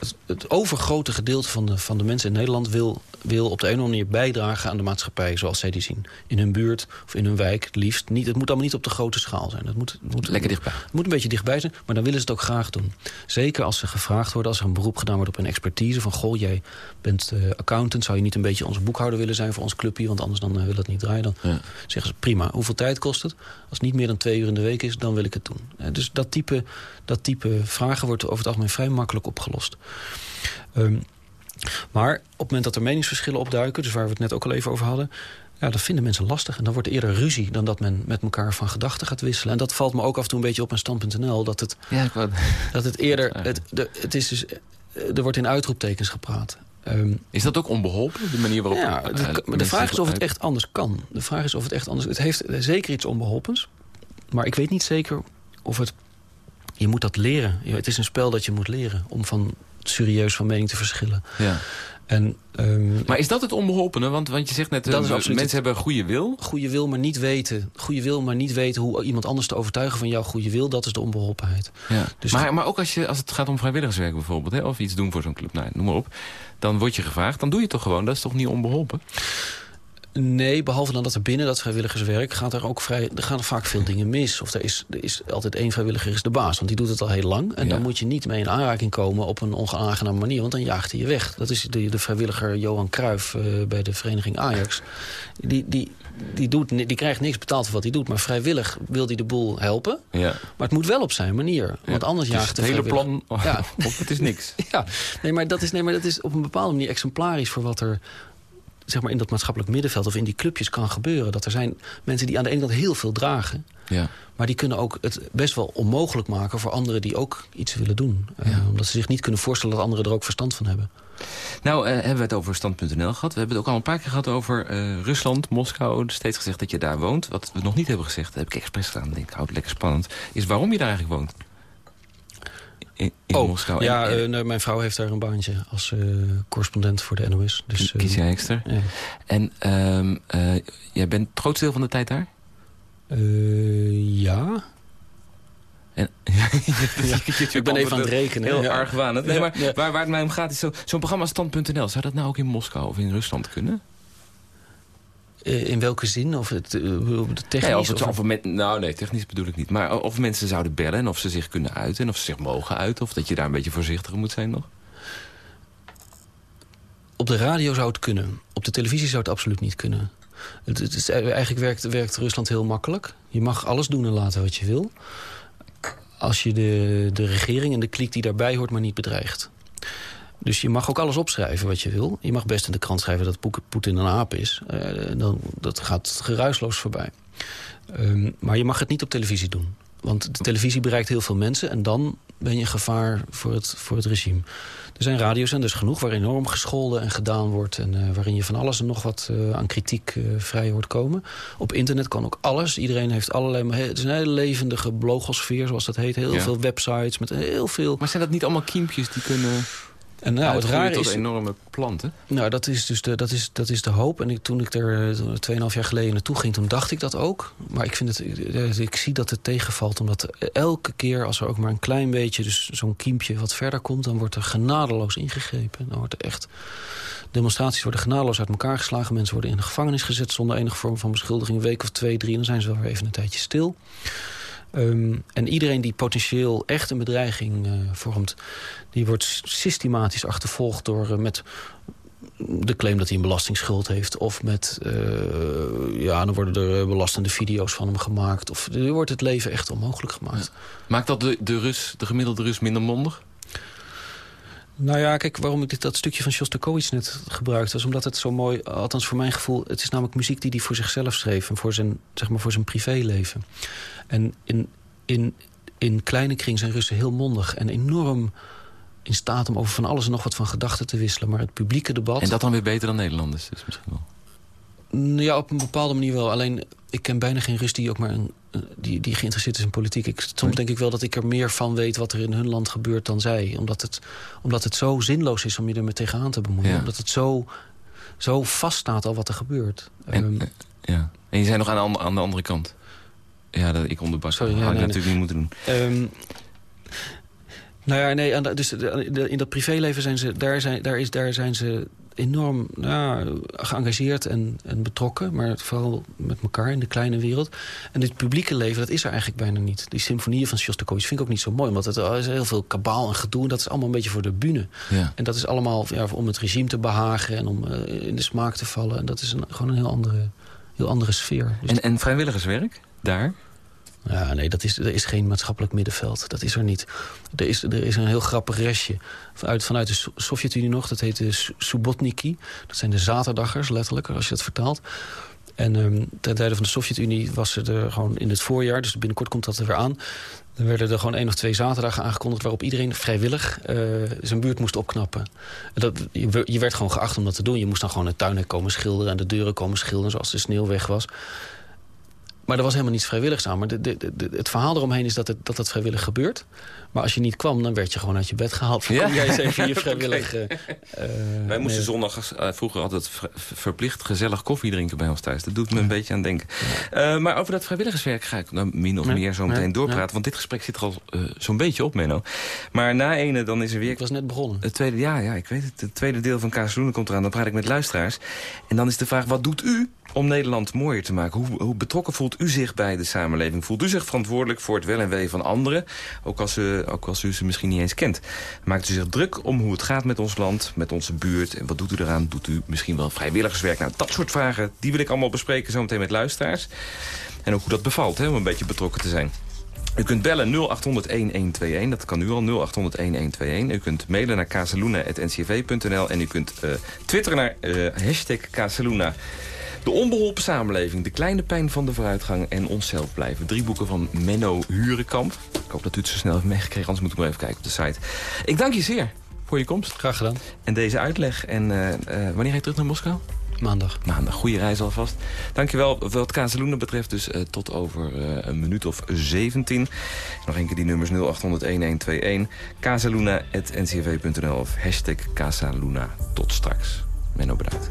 Het, het overgrote gedeelte van de, van de mensen in Nederland... Wil, wil op de een of andere manier bijdragen aan de maatschappij... zoals zij die zien. In hun buurt of in hun wijk, het liefst. Niet, het moet allemaal niet op de grote schaal zijn. Het moet, het moet, Lekker dichtbij. het moet een beetje dichtbij zijn, maar dan willen ze het ook graag doen. Zeker als ze gevraagd worden, als er een beroep gedaan wordt op een expertise... van, goh, jij bent eh, accountant, zou je niet een beetje onze boekhouder willen zijn... voor ons clubje, want anders dan, eh, wil het niet draaien. Dan Ja. zeggen ze, prima, hoeveel tijd kost het? Als het niet meer dan twee uur in de week is, dan wil ik het doen. Eh, dus dat type, dat type vragen wordt over het algemeen vrij makkelijk opgelost. Ehm, maar op het moment dat er meningsverschillen opduiken... dus waar we het net ook al even over hadden... Ja, dat vinden mensen lastig. En dan wordt er eerder ruzie dan dat men met elkaar van gedachten gaat wisselen. En dat valt me ook af en toe een beetje op mijn stand.nl. Dat het, Ja, ik wou- dat het eerder... Het, de, het is dus, eh, er wordt in uitroeptekens gepraat. Ehm, Is dat ook onbeholpen, de manier waarop... ja, eh, de, maar de mensen vraag is of het echt anders kan. De vraag is of het echt anders... Het heeft zeker iets onbeholpens. Maar ik weet niet zeker of het... Je moet dat leren. Het is een spel dat je moet leren. Om van serieus van mening te verschillen. Ja. En ehm, Maar is dat het onbeholpene? Want, want je zegt net, eh, Dat mensen het- hebben goede wil. goede wil, maar niet weten. Goede wil, maar niet weten hoe iemand anders te overtuigen van jouw goede wil. Dat is de onbeholpenheid. Ja. Dus- maar, maar ook als, je, als het gaat om vrijwilligerswerk bijvoorbeeld... Hè, of iets doen voor zo'n club, nou, noem maar op... dan word je gevraagd, dan doe je het toch gewoon. Dat is toch niet onbeholpen? Nee, behalve dan dat er binnen dat vrijwilligerswerk gaat er ook vrij, er gaan er vaak veel dingen mis. Of er is, er is altijd één vrijwilliger is de baas, want die doet het al heel lang. En Ja. dan moet je niet mee in aanraking komen op een onaangename manier, want dan jaagt hij je weg. Dat is de, de vrijwilliger Johan Cruijff eh, bij de vereniging Ajax. Die, die, die, doet, die krijgt niks betaald voor wat hij doet, maar vrijwillig wil hij de boel helpen. Ja. Maar het moet wel op zijn manier, want anders Dus jaagt de het hele plan Ja. op, het is niks. Ja, nee, maar dat is, nee, maar dat is op een bepaalde manier exemplarisch voor wat er zeg maar, in dat maatschappelijk middenveld of in die clubjes kan gebeuren. Dat er zijn mensen die aan de ene kant heel veel dragen. Ja. Maar die kunnen ook het best wel onmogelijk maken voor anderen die ook iets willen doen. Uh, omdat ze zich niet kunnen voorstellen dat anderen er ook verstand van hebben. Nou, uh, hebben we het over stand.nl gehad. We hebben het ook al een paar keer gehad over uh, Rusland, Moskou. Steeds gezegd dat je daar woont. Wat we nog niet hebben gezegd, dat heb ik expres gedaan. Denk ik, houd het lekker spannend. Is waarom je daar eigenlijk woont. In, in oh, Moskou. Ja, en, en... Nou, mijn vrouw heeft daar een baantje als correspondent voor de NOS. Dus, Kiesja Hekster. Ja. En um, jij bent het grootste deel van de tijd daar? Ja. En, ja, ik ben even aan het rekenen. Heel ja. Nee, Ja, maar waar, waar het mij om gaat is zo'n zo programma Stand.nl. Zou dat nou ook in Moskou of in Rusland kunnen? Uh, in welke zin? Of het, uh, technisch? Nee, of het, of- of men, nou nee, technisch bedoel ik niet. Maar of mensen zouden bellen en of ze zich kunnen uiten... en of ze zich mogen uiten. Of dat je daar een beetje voorzichtiger moet zijn nog. Op de radio zou het kunnen. Op de televisie zou het absoluut niet kunnen. Het, het is, eigenlijk werkt, werkt Rusland heel makkelijk. Je mag alles doen en laten wat je wil. Als je de, de regering en de kliek die daarbij hoort maar niet bedreigt. Dus je mag ook alles opschrijven wat je wil. Je mag best in de krant schrijven dat Poetin een aap is. Uh, dan, dat gaat geruisloos voorbij. Um, maar je mag het niet op televisie doen. Want de televisie bereikt heel veel mensen... en dan ben je een gevaar voor het, voor het regime. Er zijn radiozenders genoeg waar enorm gescholden en gedaan wordt... en uh, waarin je van alles en nog wat uh, aan kritiek uh, vrij hoort komen. Op internet kan ook alles. Iedereen heeft allerlei... Het is een hele levendige blogosfeer, zoals dat heet. Heel Ja. veel websites met heel veel... Maar zijn dat niet allemaal kiempjes die kunnen En nou, het rare tot is... enorme planten? Nou, dat is dus de, dat is, dat is de hoop. En ik, toen ik er eh, 2,5 jaar geleden naartoe ging, toen dacht ik dat ook. Maar ik, vind het, ik, ik zie dat het tegenvalt. Omdat elke keer als er ook maar een klein beetje, dus zo'n kiempje wat verder komt... dan wordt er genadeloos ingegrepen. Dan wordt er echt... Demonstraties worden genadeloos uit elkaar geslagen. Mensen worden in de gevangenis gezet zonder enige vorm van beschuldiging. Een week of twee, drie, en dan zijn ze wel weer even een tijdje stil. Um, en iedereen die potentieel echt een bedreiging uh, vormt... die wordt systematisch achtervolgd door uh, met de claim dat hij een belastingsschuld heeft... of met, uh, ja, dan worden er belastende video's van hem gemaakt... of er wordt het leven echt onmogelijk gemaakt. Ja. Maakt dat de, de, Rus, de gemiddelde Rus minder mondig? Nou ja, kijk, waarom ik dit, dat stukje van Shostakovich net gebruikt was... omdat het zo mooi, althans voor mijn gevoel... het is namelijk muziek die hij voor zichzelf schreef... en voor zijn, zeg maar, voor zijn privéleven. En in, in, in kleine kring zijn Russen heel mondig en enorm in staat... om over van alles en nog wat van gedachten te wisselen. Maar het publieke debat... En dat dan weer beter dan Nederlanders, dus misschien wel? Ja, op een bepaalde manier wel. Alleen, ik ken bijna geen Rus die ook maar een, die, die geïnteresseerd is in politiek. Ik, soms nee. denk ik wel dat ik er meer van weet wat er in hun land gebeurt dan zij. Omdat het, omdat het zo zinloos is om je er met tegenaan te bemoeien. Ja. Omdat het zo, zo vaststaat al wat er gebeurt. En, um, ja. en je zei nog aan aan de andere kant. Ja, dat ik onderbak. Sorry, dat ja, had nee, ik natuurlijk nee. niet moeten doen. Um, nou ja, nee, dus in dat privéleven zijn ze, daar zijn, daar is, daar zijn ze enorm nou, geëngageerd en, en betrokken. Maar vooral met elkaar in de kleine wereld. En dit publieke leven, dat is er eigenlijk bijna niet. Die symfonieën van Shostakovich vind ik ook niet zo mooi. Want het is heel veel kabaal en gedoe. En dat is allemaal een beetje voor de bühne. Ja. En dat is allemaal ja, om het regime te behagen. En om uh, in de smaak te vallen. En dat is een, gewoon een heel andere, heel andere sfeer. Dus en, en vrijwilligerswerk? Daar? Ja, nee, dat is, er is geen maatschappelijk middenveld. Dat is er niet. Er is, er is een heel grappig restje vanuit, vanuit de Sovjet-Unie nog. Dat heet de Subotniki. Dat zijn de zaterdaggers, letterlijk, als je dat vertaalt. En um, ten tijde van de Sovjet-Unie was er er gewoon in het voorjaar... dus binnenkort komt dat er weer aan... Dan werden er gewoon één of twee zaterdagen aangekondigd... waarop iedereen vrijwillig uh, zijn buurt moest opknappen. Dat, je, je werd gewoon geacht om dat te doen. Je moest dan gewoon het tuin komen schilderen... en de deuren komen schilderen zoals de sneeuw weg was. Maar er was helemaal niets vrijwilligs aan. Maar de, de, de, het verhaal eromheen is dat het, dat het vrijwillig gebeurt. Maar als je niet kwam, dan werd je gewoon uit je bed gehaald. Ja? Kom jij eens even je vrijwillig... Uh, Wij moesten nee. zondag uh, vroeger altijd verplicht gezellig koffie drinken bij ons thuis. Dat doet me ja. een beetje aan denken. Ja. Uh, maar over dat vrijwilligerswerk ga ik nou min of meer zo meteen doorpraten. Want dit gesprek zit er al uh, zo'n beetje op, Menno. Maar na ene, dan is er weer... Ik was net begonnen. Het tweede, ja, ja, ik weet het. Het tweede deel van Kaasloenen komt eraan. Dan praat ik met luisteraars. En dan is de vraag, wat doet u om Nederland mooier te maken? Hoe, hoe, betrokken voelt u zich bij de samenleving? Voelt u zich verantwoordelijk voor het wel en wee van anderen? Ook als, u, ook als u ze misschien niet eens kent. Maakt u zich druk om hoe het gaat met ons land, met onze buurt? En wat doet u eraan? Doet u misschien wel vrijwilligerswerk? Nou, dat soort vragen, die wil ik allemaal bespreken zometeen met luisteraars. En ook hoe dat bevalt, hè, om een beetje betrokken te zijn. U kunt bellen 0800-1121, dat kan nu al, 0800-1121. U kunt mailen naar casaluna.ncv.nl en u kunt uh, twitteren naar uh, hashtag. De onbeholpen samenleving, de kleine pijn van de vooruitgang en onszelf blijven. Drie boeken van Menno Hurenkamp. Ik hoop dat u het zo snel heeft meegekregen, anders moet ik maar even kijken op de site. Ik dank je zeer voor je komst. Graag gedaan. En deze uitleg. En uh, wanneer ga je terug naar Moskou? Maandag. Maandag. Goede reis alvast. Dankjewel. Wat Kazeloenen betreft dus uh, tot over uh, een minuut of 17. Nog een keer die nummers 0800-1121. Kazeloenen.ncv.nl of hashtag Casaluna. Tot straks. Menno bedankt.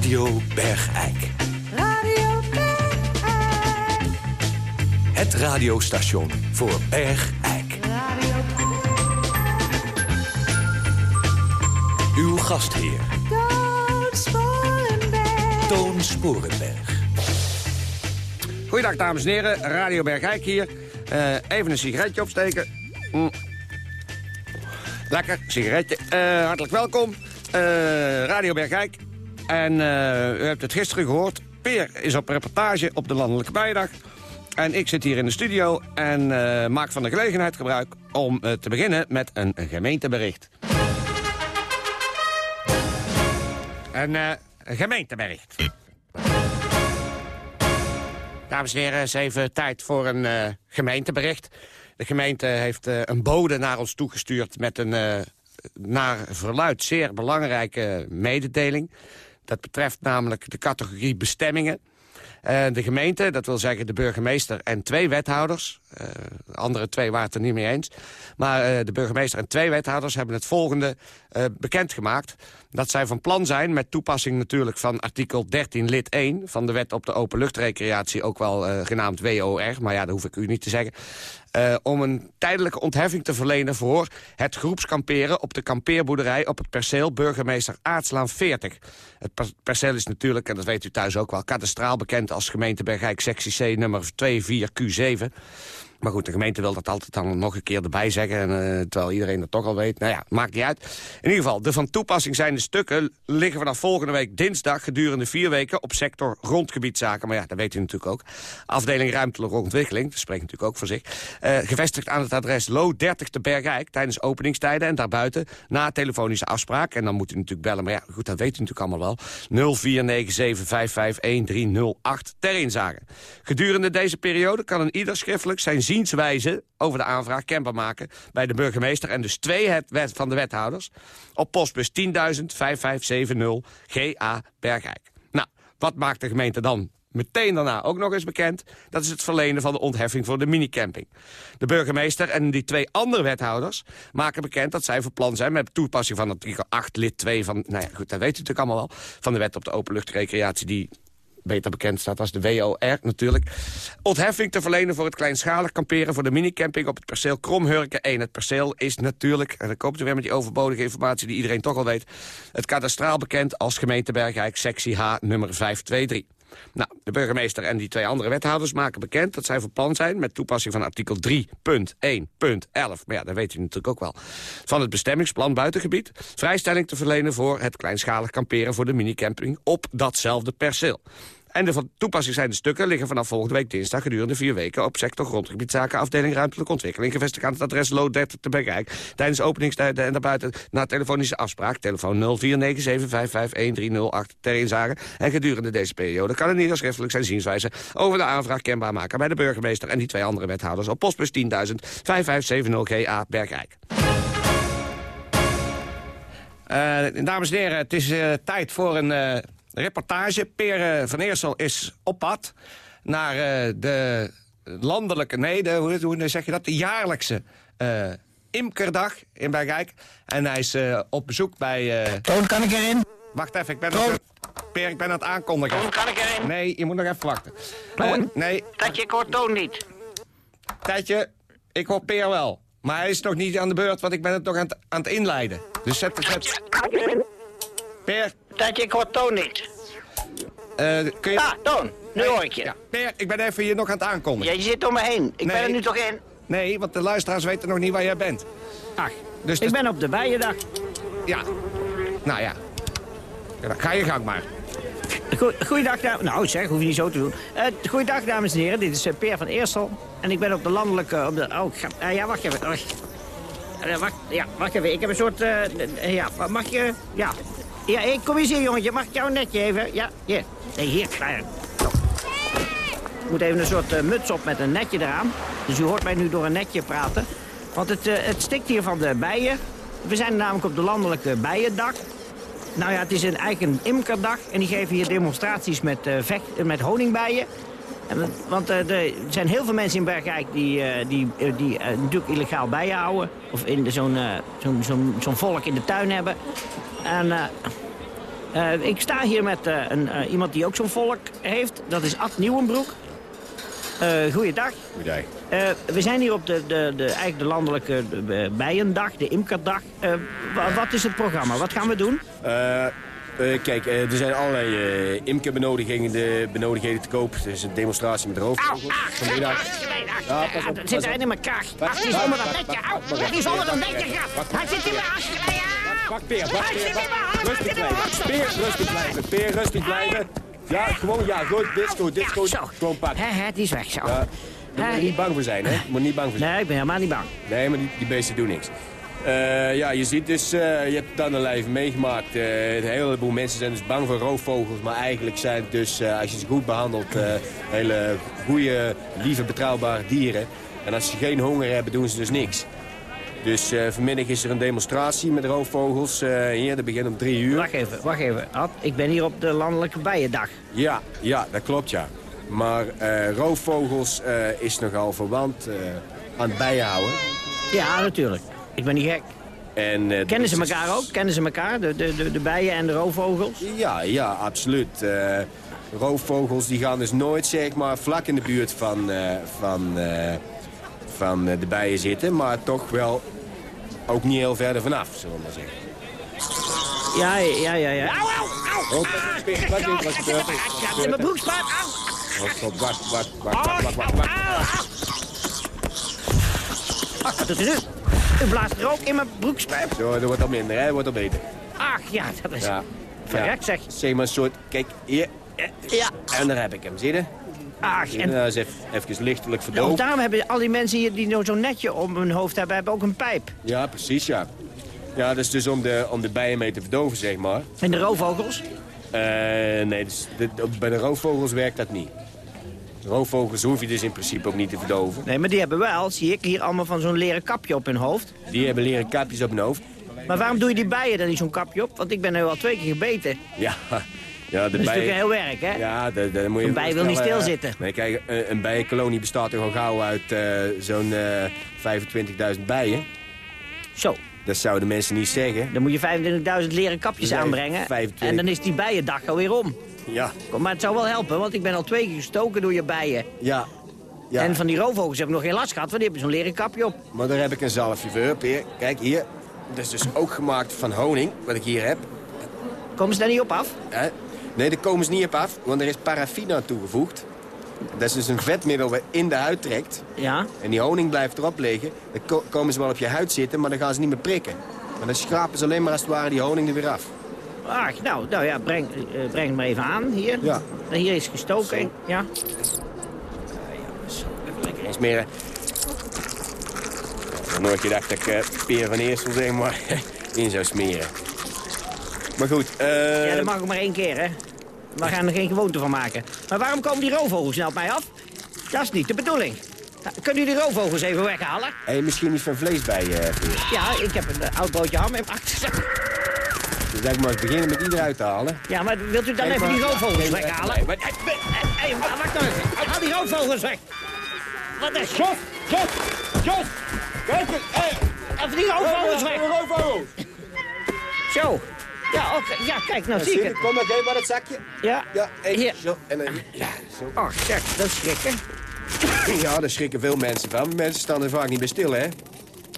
Radio Bergijk. Radio Bergijk. Het radiostation voor Bergijk. Uw gastheer. Toon Sporenberg. Toon Sporenberg. Goeiedag dames en heren, Radio Bergijk hier. Uh, even een sigaretje opsteken. Mm. Lekker, sigaretje. Uh, hartelijk welkom, uh, Radio Bergijk. En u hebt het gisteren gehoord. Peer is op reportage op de Landelijke Bijdag. En ik zit hier in de studio en maak van de gelegenheid gebruik... om te beginnen met een gemeentebericht. Een gemeentebericht. Dames en heren, het is even tijd voor een gemeentebericht. De gemeente heeft een bode naar ons toegestuurd... met een naar verluid zeer belangrijke mededeling. Dat betreft namelijk de categorie bestemmingen. de gemeente, dat wil zeggen de burgemeester en twee wethouders... de andere twee waren het er niet mee eens... maar de burgemeester en twee wethouders hebben het volgende bekendgemaakt. Dat zij van plan zijn, met toepassing natuurlijk van artikel 13 lid 1... van de wet op de openluchtrecreatie, ook wel genaamd WOR... maar ja, dat hoef ik u niet te zeggen... Om een tijdelijke ontheffing te verlenen voor het groepskamperen... op de kampeerboerderij op het perceel Burgemeester Aartslaan 40. Het perceel is natuurlijk, en dat weet u thuis ook wel... kadastraal bekend als gemeente Bergijk sectie C nummer 24Q7... Maar goed, de gemeente wil dat altijd dan nog een keer erbij zeggen... En, uh, terwijl iedereen dat toch al weet. Nou ja, maakt niet uit. In ieder geval, de van toepassing zijnde stukken... liggen vanaf volgende week dinsdag gedurende vier weken... op sector grondgebiedzaken. Maar ja, dat weet u natuurlijk ook. Afdeling ruimtelijke ontwikkeling, dat spreekt natuurlijk ook voor zich. Uh, gevestigd aan het adres Lo 30 te Bergijk... tijdens openingstijden en daarbuiten na telefonische afspraak. En dan moet u natuurlijk bellen, maar ja, goed, dat weet u natuurlijk allemaal wel. 0497551308 ter inzage. Gedurende deze periode kan een ieder schriftelijk zijn zienswijze over de aanvraag kenbaar maken bij de burgemeester en dus twee van de wethouders op postbus 10.5570 GA Bergijk. Nou, wat maakt de gemeente dan meteen daarna ook nog eens bekend. Dat is het verlenen van de ontheffing voor de minicamping. De burgemeester en die twee andere wethouders maken bekend dat zij van plan zijn... met toepassing van artikel 8 lid 2 van, nou ja, goed, dat weet u natuurlijk allemaal wel... van de wet op de openluchtrecreatie die beter bekend staat als de WOR natuurlijk... ontheffing te verlenen voor het kleinschalig kamperen... voor de minicamping op het perceel Kromhurken 1. Het perceel is natuurlijk, en dan komt u weer met die overbodige informatie... die iedereen toch al weet, het kadastraal bekend als gemeente Bergijk... sectie H nummer 523. Nou, de burgemeester en die twee andere wethouders maken bekend... dat zij van plan zijn met toepassing van artikel 3.1.11. Maar ja, dat weet u natuurlijk ook wel. Van het bestemmingsplan buitengebied... vrijstelling te verlenen voor het kleinschalig kamperen... voor de minicamping op datzelfde perceel. En de van toepassing zijn de stukken liggen vanaf volgende week dinsdag gedurende vier weken op sector grondgebiedzaken afdeling ruimtelijke ontwikkeling gevestigd aan het adres Lood 30 te Bergijk tijdens openingstijden en daarbuiten na telefonische afspraak telefoon 0497551308 ter inzage en gedurende deze periode kan een ieder schriftelijk zijn zienswijze over de aanvraag kenbaar maken bij de burgemeester en die twee andere wethouders op postbus 10.000 5570 GA Bergijk. Uh, dames en heren, het is uh, tijd voor een uh, reportage. Peer van Eersel is op pad naar uh, de landelijke, nee, de, hoe, hoe, zeg je dat, de jaarlijkse uh, imkerdag in Bergijk. En hij is uh, op bezoek bij... Toon, kan ik erin? Wacht even, ik ben... Toon. Per, ik ben aan het aankondigen. Hoe kan ik erin? Nee, je moet nog even wachten. Eh, nee, Tatje, ik hoor Toon niet. Tijdje, ik hoor Peer wel. Maar hij is nog niet aan de beurt, want ik ben het nog aan het, aan het inleiden. Dus zet... zet... Peer, Tatje, ik hoor Toon niet. eh, kun je... Ah, Toon, nu hoor ik je. Ja, Peer, ik ben even hier nog aan het aankondigen. Ja, je zit om me heen. Ik ben er nu toch in? Nee, want de luisteraars weten nog niet waar jij bent. Ach, Dus ik ben op de bijendag. Ja. Nou ja. Ja, Ga je gang maar. Goe- Goeiedag, dames. Nou, zeg, hoef je niet zo te doen. Eh goeiedag, dames en heren. Dit is eh, Peer van Eersel. En ik ben op de landelijke... Op de, oh, ga- ja, wacht even. Wacht. Wacht, ja, wacht even. Ik heb een soort... ja, mag je... Ja. Ja, kom eens hier, jongetje. Mag ik jou netje even? Ja, hier. Nee, hier, klaar. Ik moet even een soort eh, muts op met een netje eraan. Dus u hoort mij nu door een netje praten. Want het, eh, het stikt hier van de bijen. We zijn namelijk op de landelijke bijendag. Nou ja, het is een, een imkerdag. En die geven hier demonstraties met, eh, vecht, met honingbijen. En, want er zijn heel veel mensen in Bergijk die, die, die natuurlijk illegaal bijen houden. Of zo'n zo'n zo'n volk in de tuin hebben. En eh, ik sta hier met eh, een, eh, iemand die ook zo'n volk heeft. Dat is Ad Nieuwenbroek. Goeiedag. Goeiedag. We zijn hier op de, de, de, eigenlijk de landelijke bijendag, de imkerdag. Wa- wat is het programma? Wat gaan we doen? Kijk, er zijn allerlei eh imkerbenodigingen te koop. Er is een demonstratie met roofvogels. Vanmiddag. Ja, pas op, zit er in mijn. Wacht, Ach, die is onder dat netje. Au, die is dat wacht, netje. Hij zit in mijn hand. Wacht, Peer, Hij Peer. Rustig blijven. Peer, rustig blijven. Peer, rustig blijven. Ja, gewoon, ja, goed. Dit is goed. Gewoon pakken. Hè, hè, die is weg zo. Ja. Daar moet je niet bang voor zijn, hè? Moet niet bang voor zijn. Nee, ik ben helemaal niet bang. Nee, maar die, die beesten doen niks. Eh, ja, je ziet dus, eh, je hebt het dan een even meegemaakt. Eh, een heleboel mensen zijn dus bang voor roofvogels. Maar eigenlijk zijn het dus, als je ze goed behandelt, eh, hele goede, lieve, betrouwbare dieren. En als ze geen honger hebben, doen ze dus niks. Dus eh, vanmiddag is er een demonstratie met roofvogels. eh, hier, dat begint om drie uur. Wacht even, wacht even. Ad, ik ben hier op de landelijke bijendag. Ja, ja, dat klopt, ja. Maar eh, roofvogels is nogal verwant aan het bijenhouden. Ja, natuurlijk. Ik ben niet gek. En, Kennen ze elkaar ook? Kennen ze elkaar? De, de, de, de bijen en de roofvogels? Ja, ja, absoluut. Roofvogels die gaan dus nooit zeg maar, vlak in de buurt van, van, van eh, de bijen zitten. Maar toch wel ook niet heel verder vanaf, zullen we maar zeggen. Ja, ja, ja, ja. Au, au, au! Oh, wat is wat wat er? In mijn broekspijp. Au! Oh, wacht, wacht, wacht, wacht, wacht, wacht, wacht. Ach, wat doet u nu? U blaast er ook in mijn broekspijp. Zo, dat wordt al minder, hè? Dat wordt al beter. Ach, ja, dat is... Ja. Verrekt, zeg. Zeg maar een soort, kijk, hier. Ja. En daar heb ik hem, zie je? Ach, en... Nou, is even, even lichtelijk Nou, verdoofd. daarom hebben al die mensen hier die nou zo'n netje om hun hoofd hebben, hebben ook een pijp. Ja, precies, ja. Ja, dat is dus om de, om de bijen mee te verdoven, zeg maar. En de roofvogels? Eh, nee, dus de- bij de roofvogels werkt dat niet. Roofvogels hoef je dus in principe ook niet te verdoven. Nee, maar die hebben wel, zie ik, hier allemaal van zo'n leren kapje op hun hoofd. Die hebben leren kapjes op hun hoofd. Maar waarom doe je die bijen dan niet zo'n kapje op? Want ik ben nu al twee keer gebeten. Ja, ja de Dat is natuurlijk heel werk, hè? Ja, dat moet je Een bij wil niet eh, stilzitten. Nee, kijk, een, een bijenkolonie bestaat toch al gauw uit eh, zo'n eh 25.000 bijen. Zo. Dat zouden mensen niet zeggen. Dan moet je 25.000 leren kapjes Nee, aanbrengen. 25. En dan is die bijendag alweer om. Ja, Kom, Maar het zou wel helpen, want ik ben al twee keer gestoken door je bijen. ja. ja. En van die roofvogels heb ik nog geen last gehad, want die hebben zo'n leren kapje op. Maar daar heb ik een zalfje voor. Peer. Kijk, hier. Dat is dus ook gemaakt van honing, wat ik hier heb. Komen ze daar niet op af? Hè? Nee, daar komen ze niet op af, want er is paraffine aan toegevoegd. Dat is dus een vetmiddel wat in de huid trekt. Ja. En die honing blijft erop liggen. Dan ko- komen ze wel op je huid zitten, maar dan gaan ze niet meer prikken. Maar dan schrapen ze alleen maar als het ware die honing er weer af. Ach, nou, nou ja, breng, eh, breng het maar even aan, hier. Ja. Hier is gestoken, ja. Even lekker insmeren. Ik had nooit gedacht dat ik eh, Peer van Eersel zeg maar in zou smeren. Maar goed, eh... Ja, dat mag ook maar één keer, hè. We gaan er geen gewoonte van maken. Maar waarom komen die roofvogels nou op mij af? Dat is niet de bedoeling. Nou, Kunnen jullie die roofvogels even weghalen? Hey, misschien iets van vlees bij, eh Peer. Ja, ik heb een eh, oud broodje ham in mijn achterzak. Dus ik maar eens beginnen met die eruit te halen. Ja, maar wilt u dan even maar. die roofvogels Nee, weghalen? nee, maar- Hé, hey, wacht nou even. Haal die roofvogels weg. Wat een... Jos! Jos! Jos! Kijk eens! Hey! Even die roofvogels weg. Roofvogels! Zo. Ja, oké. Ja, kijk, nou Ja, zie ik je? het. Kom maar, geef maar dat zakje. Ja. Ja, en zo. En dan, ja, zo. Oh, kijk, dat is schrikken. Ja, daar schrikken veel mensen van. Mensen staan er vaak niet bij stil, hè?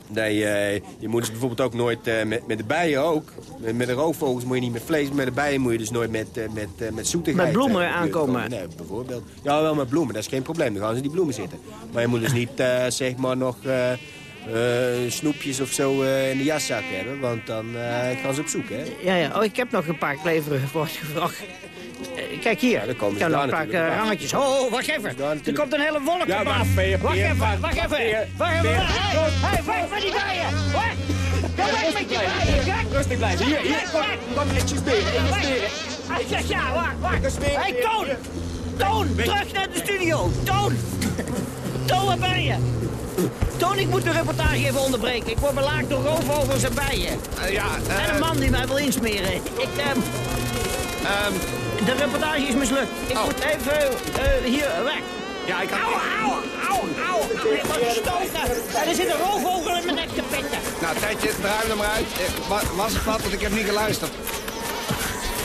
Nee, eh, je moet dus bijvoorbeeld ook nooit eh, met, met de bijen ook. Met, met de roofvogels moet je niet met vlees, met de bijen moet je dus nooit met, eh, met, met zoetigheid... Met bloemen aankomen. Nee, bijvoorbeeld. Ja, wel met bloemen, dat is geen probleem. Dan gaan ze in die bloemen zitten. Maar je moet dus niet, zeg maar, nog eh, eh, snoepjes of zo eh, in de jaszak hebben. Want dan eh, gaan ze op zoek, hè? Ja, ja. Oh, ik heb nog een paar kleverige voortgevraagd. Kijk hier. dan komen ik ze heb nog een paar eh, rangetjes. Oh, oh, wacht even. Er komt een hele wolk Ja, op wacht, af. Wacht even, wacht, wacht even. Wacht even. Hé, hey, weg met die bijen. Ga weg met die bijen. Kijk. Rustig blijven. Hier, hier, kom, kom. Hij zegt ja, wacht, wacht. Hé, je. Toon. Toon, terug naar de studio. Toon. Toon, waar ben je? Toon, ik moet de reportage even onderbreken. Ik word belaagd door roofvogels en bijen. ja, eh, En een man die mij wil insmeren. Ik, ehm... de reportage is mislukt. Ik moet even eh, hier weg. Ja, ik had... Auw, auw, auw, auw. Ik word gestoken. En er zit een roofvogel in mijn nek te pitten. Nou, tijdje, ruim er maar uit. Eh, wa- Was het wat, want ik heb niet geluisterd.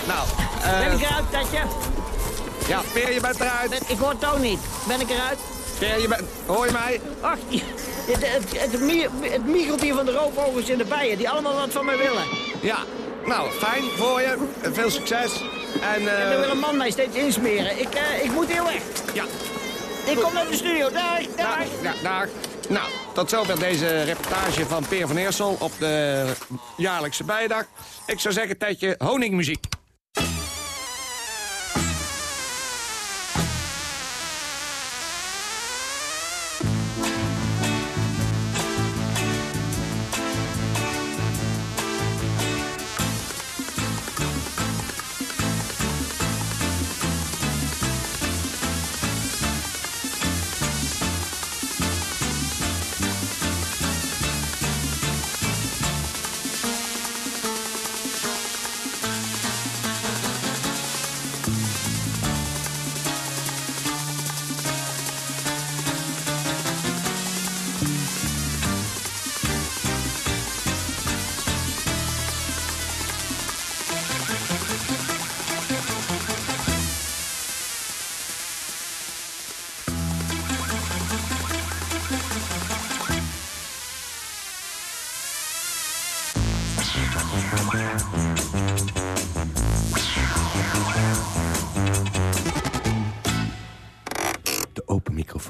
Nou, eh, Ben ik eruit, Tetje? ja, Peer, je bent eruit. Ik hoor Toon niet. Ben ik eruit? Peer, je bent... Hoor je mij? Ach, het, het, het, van de roofvogels en de bijen, die allemaal wat van mij willen. Ja. Nou, fijn voor je. Eh, Veel succes. En, eh, En dan wil een man mij steeds insmeren. Ik, eh, ik moet hier weg. Ja. Ik kom naar de studio. Dag, dag. Ja, dag. Nou, tot zover deze reportage van Peer van Eersel op de jaarlijkse bijdag. Ik zou zeggen, tijdje honingmuziek.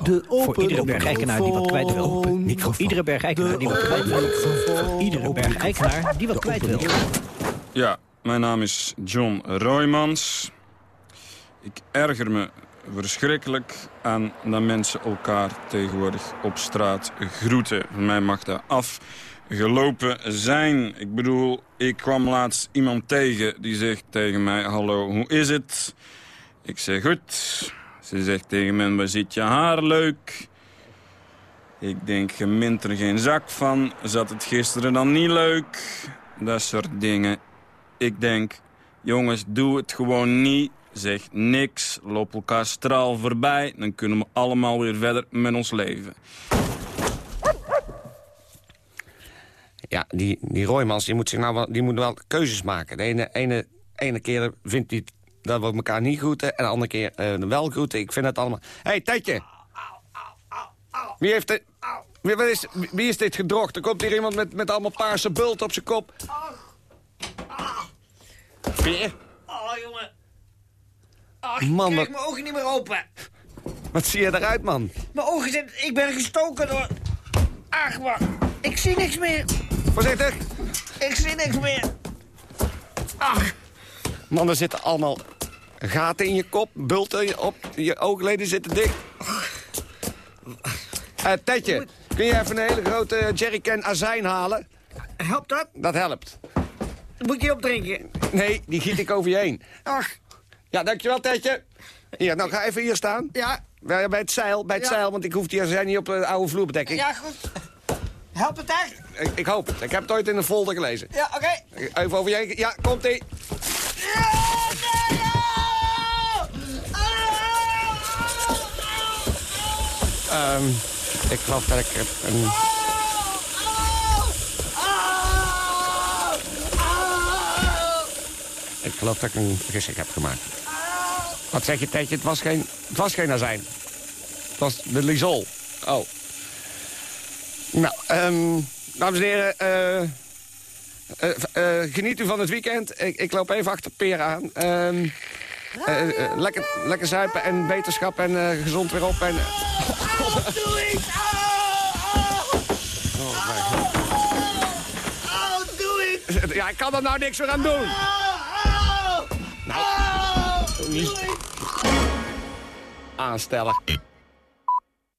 De open Voor iedere bergijkenaar die wat kwijt wil. Iedere bergijkenaar die wat kwijt wil. Voor iedere bergijkenaar die wat kwijt wil. Ja, mijn naam is John Roymans. Ik erger me verschrikkelijk aan dat mensen elkaar tegenwoordig op straat groeten. Mij mag dat afgelopen zijn. Ik bedoel, ik kwam laatst iemand tegen die zegt tegen mij... Hallo, hoe is het? Ik zeg goed. Ze zegt tegen me, waar zit je haar leuk? Ik denk, je mint er geen zak van. Zat het gisteren dan niet leuk? Dat soort dingen. Ik denk, jongens, doe het gewoon niet. Zeg niks, loop elkaar straal voorbij. Dan kunnen we allemaal weer verder met ons leven. Ja, die, die Roymans die moet, zich nou wel, die moet wel keuzes maken. De ene, ene, ene keer vindt hij dat we elkaar niet groeten... en de andere keer eh, wel groeten. Ik vind het allemaal... Hé, hey, Tetje! Wie heeft dit... Wie, wat is, wie is dit gedrocht? Er komt hier iemand met, met allemaal paarse bult op zijn kop. Peer? Oh, jongen. Ach, Man, ik krijg mijn ogen niet meer open. Wat zie je eruit, man? Mijn ogen zitten... Ik ben gestoken door... Ach, wacht. Ik zie niks meer. Voorzichtig. Ik zie niks meer. Ach. Man, er zitten allemaal gaten in je kop, bulten op, je oogleden zitten dik. Eh Tetje, kun je even een hele grote jerrycan azijn halen? Helpt dat? Dat helpt. Moet je opdrinken? Nee, die giet ik over je heen. Ach. Ja, dankjewel, Tetje. Hier, nou ga even hier staan. Ja. Bij bij het zeil, bij het Ja. zeil, want ik hoef die azijn niet op de oude vloerbedekking. Ja, goed. Helpt het echt? Ik, ik hoop het. Ik heb het ooit in een folder gelezen. Ja, oké. Even over je heen. Ja, komt-ie. Ehm, ik geloof dat ik een... geloof dat ik een vergissing heb gemaakt. Wat zeg je, Tetje? Het was geen, het was geen azijn. Het was de Lisol. Oh. Nou, ehm, dames en heren... eh, geniet u van het weekend. Ik, ik loop even achter Peer aan. Ehm, eh, eh, lekker, lekker zuipen en beterschap en gezond weer op. En, Doe ik! Oh, God. Oh, doe ik! Ja, ik kan er nou niks meer aan doen. Nou, niet aanstellen.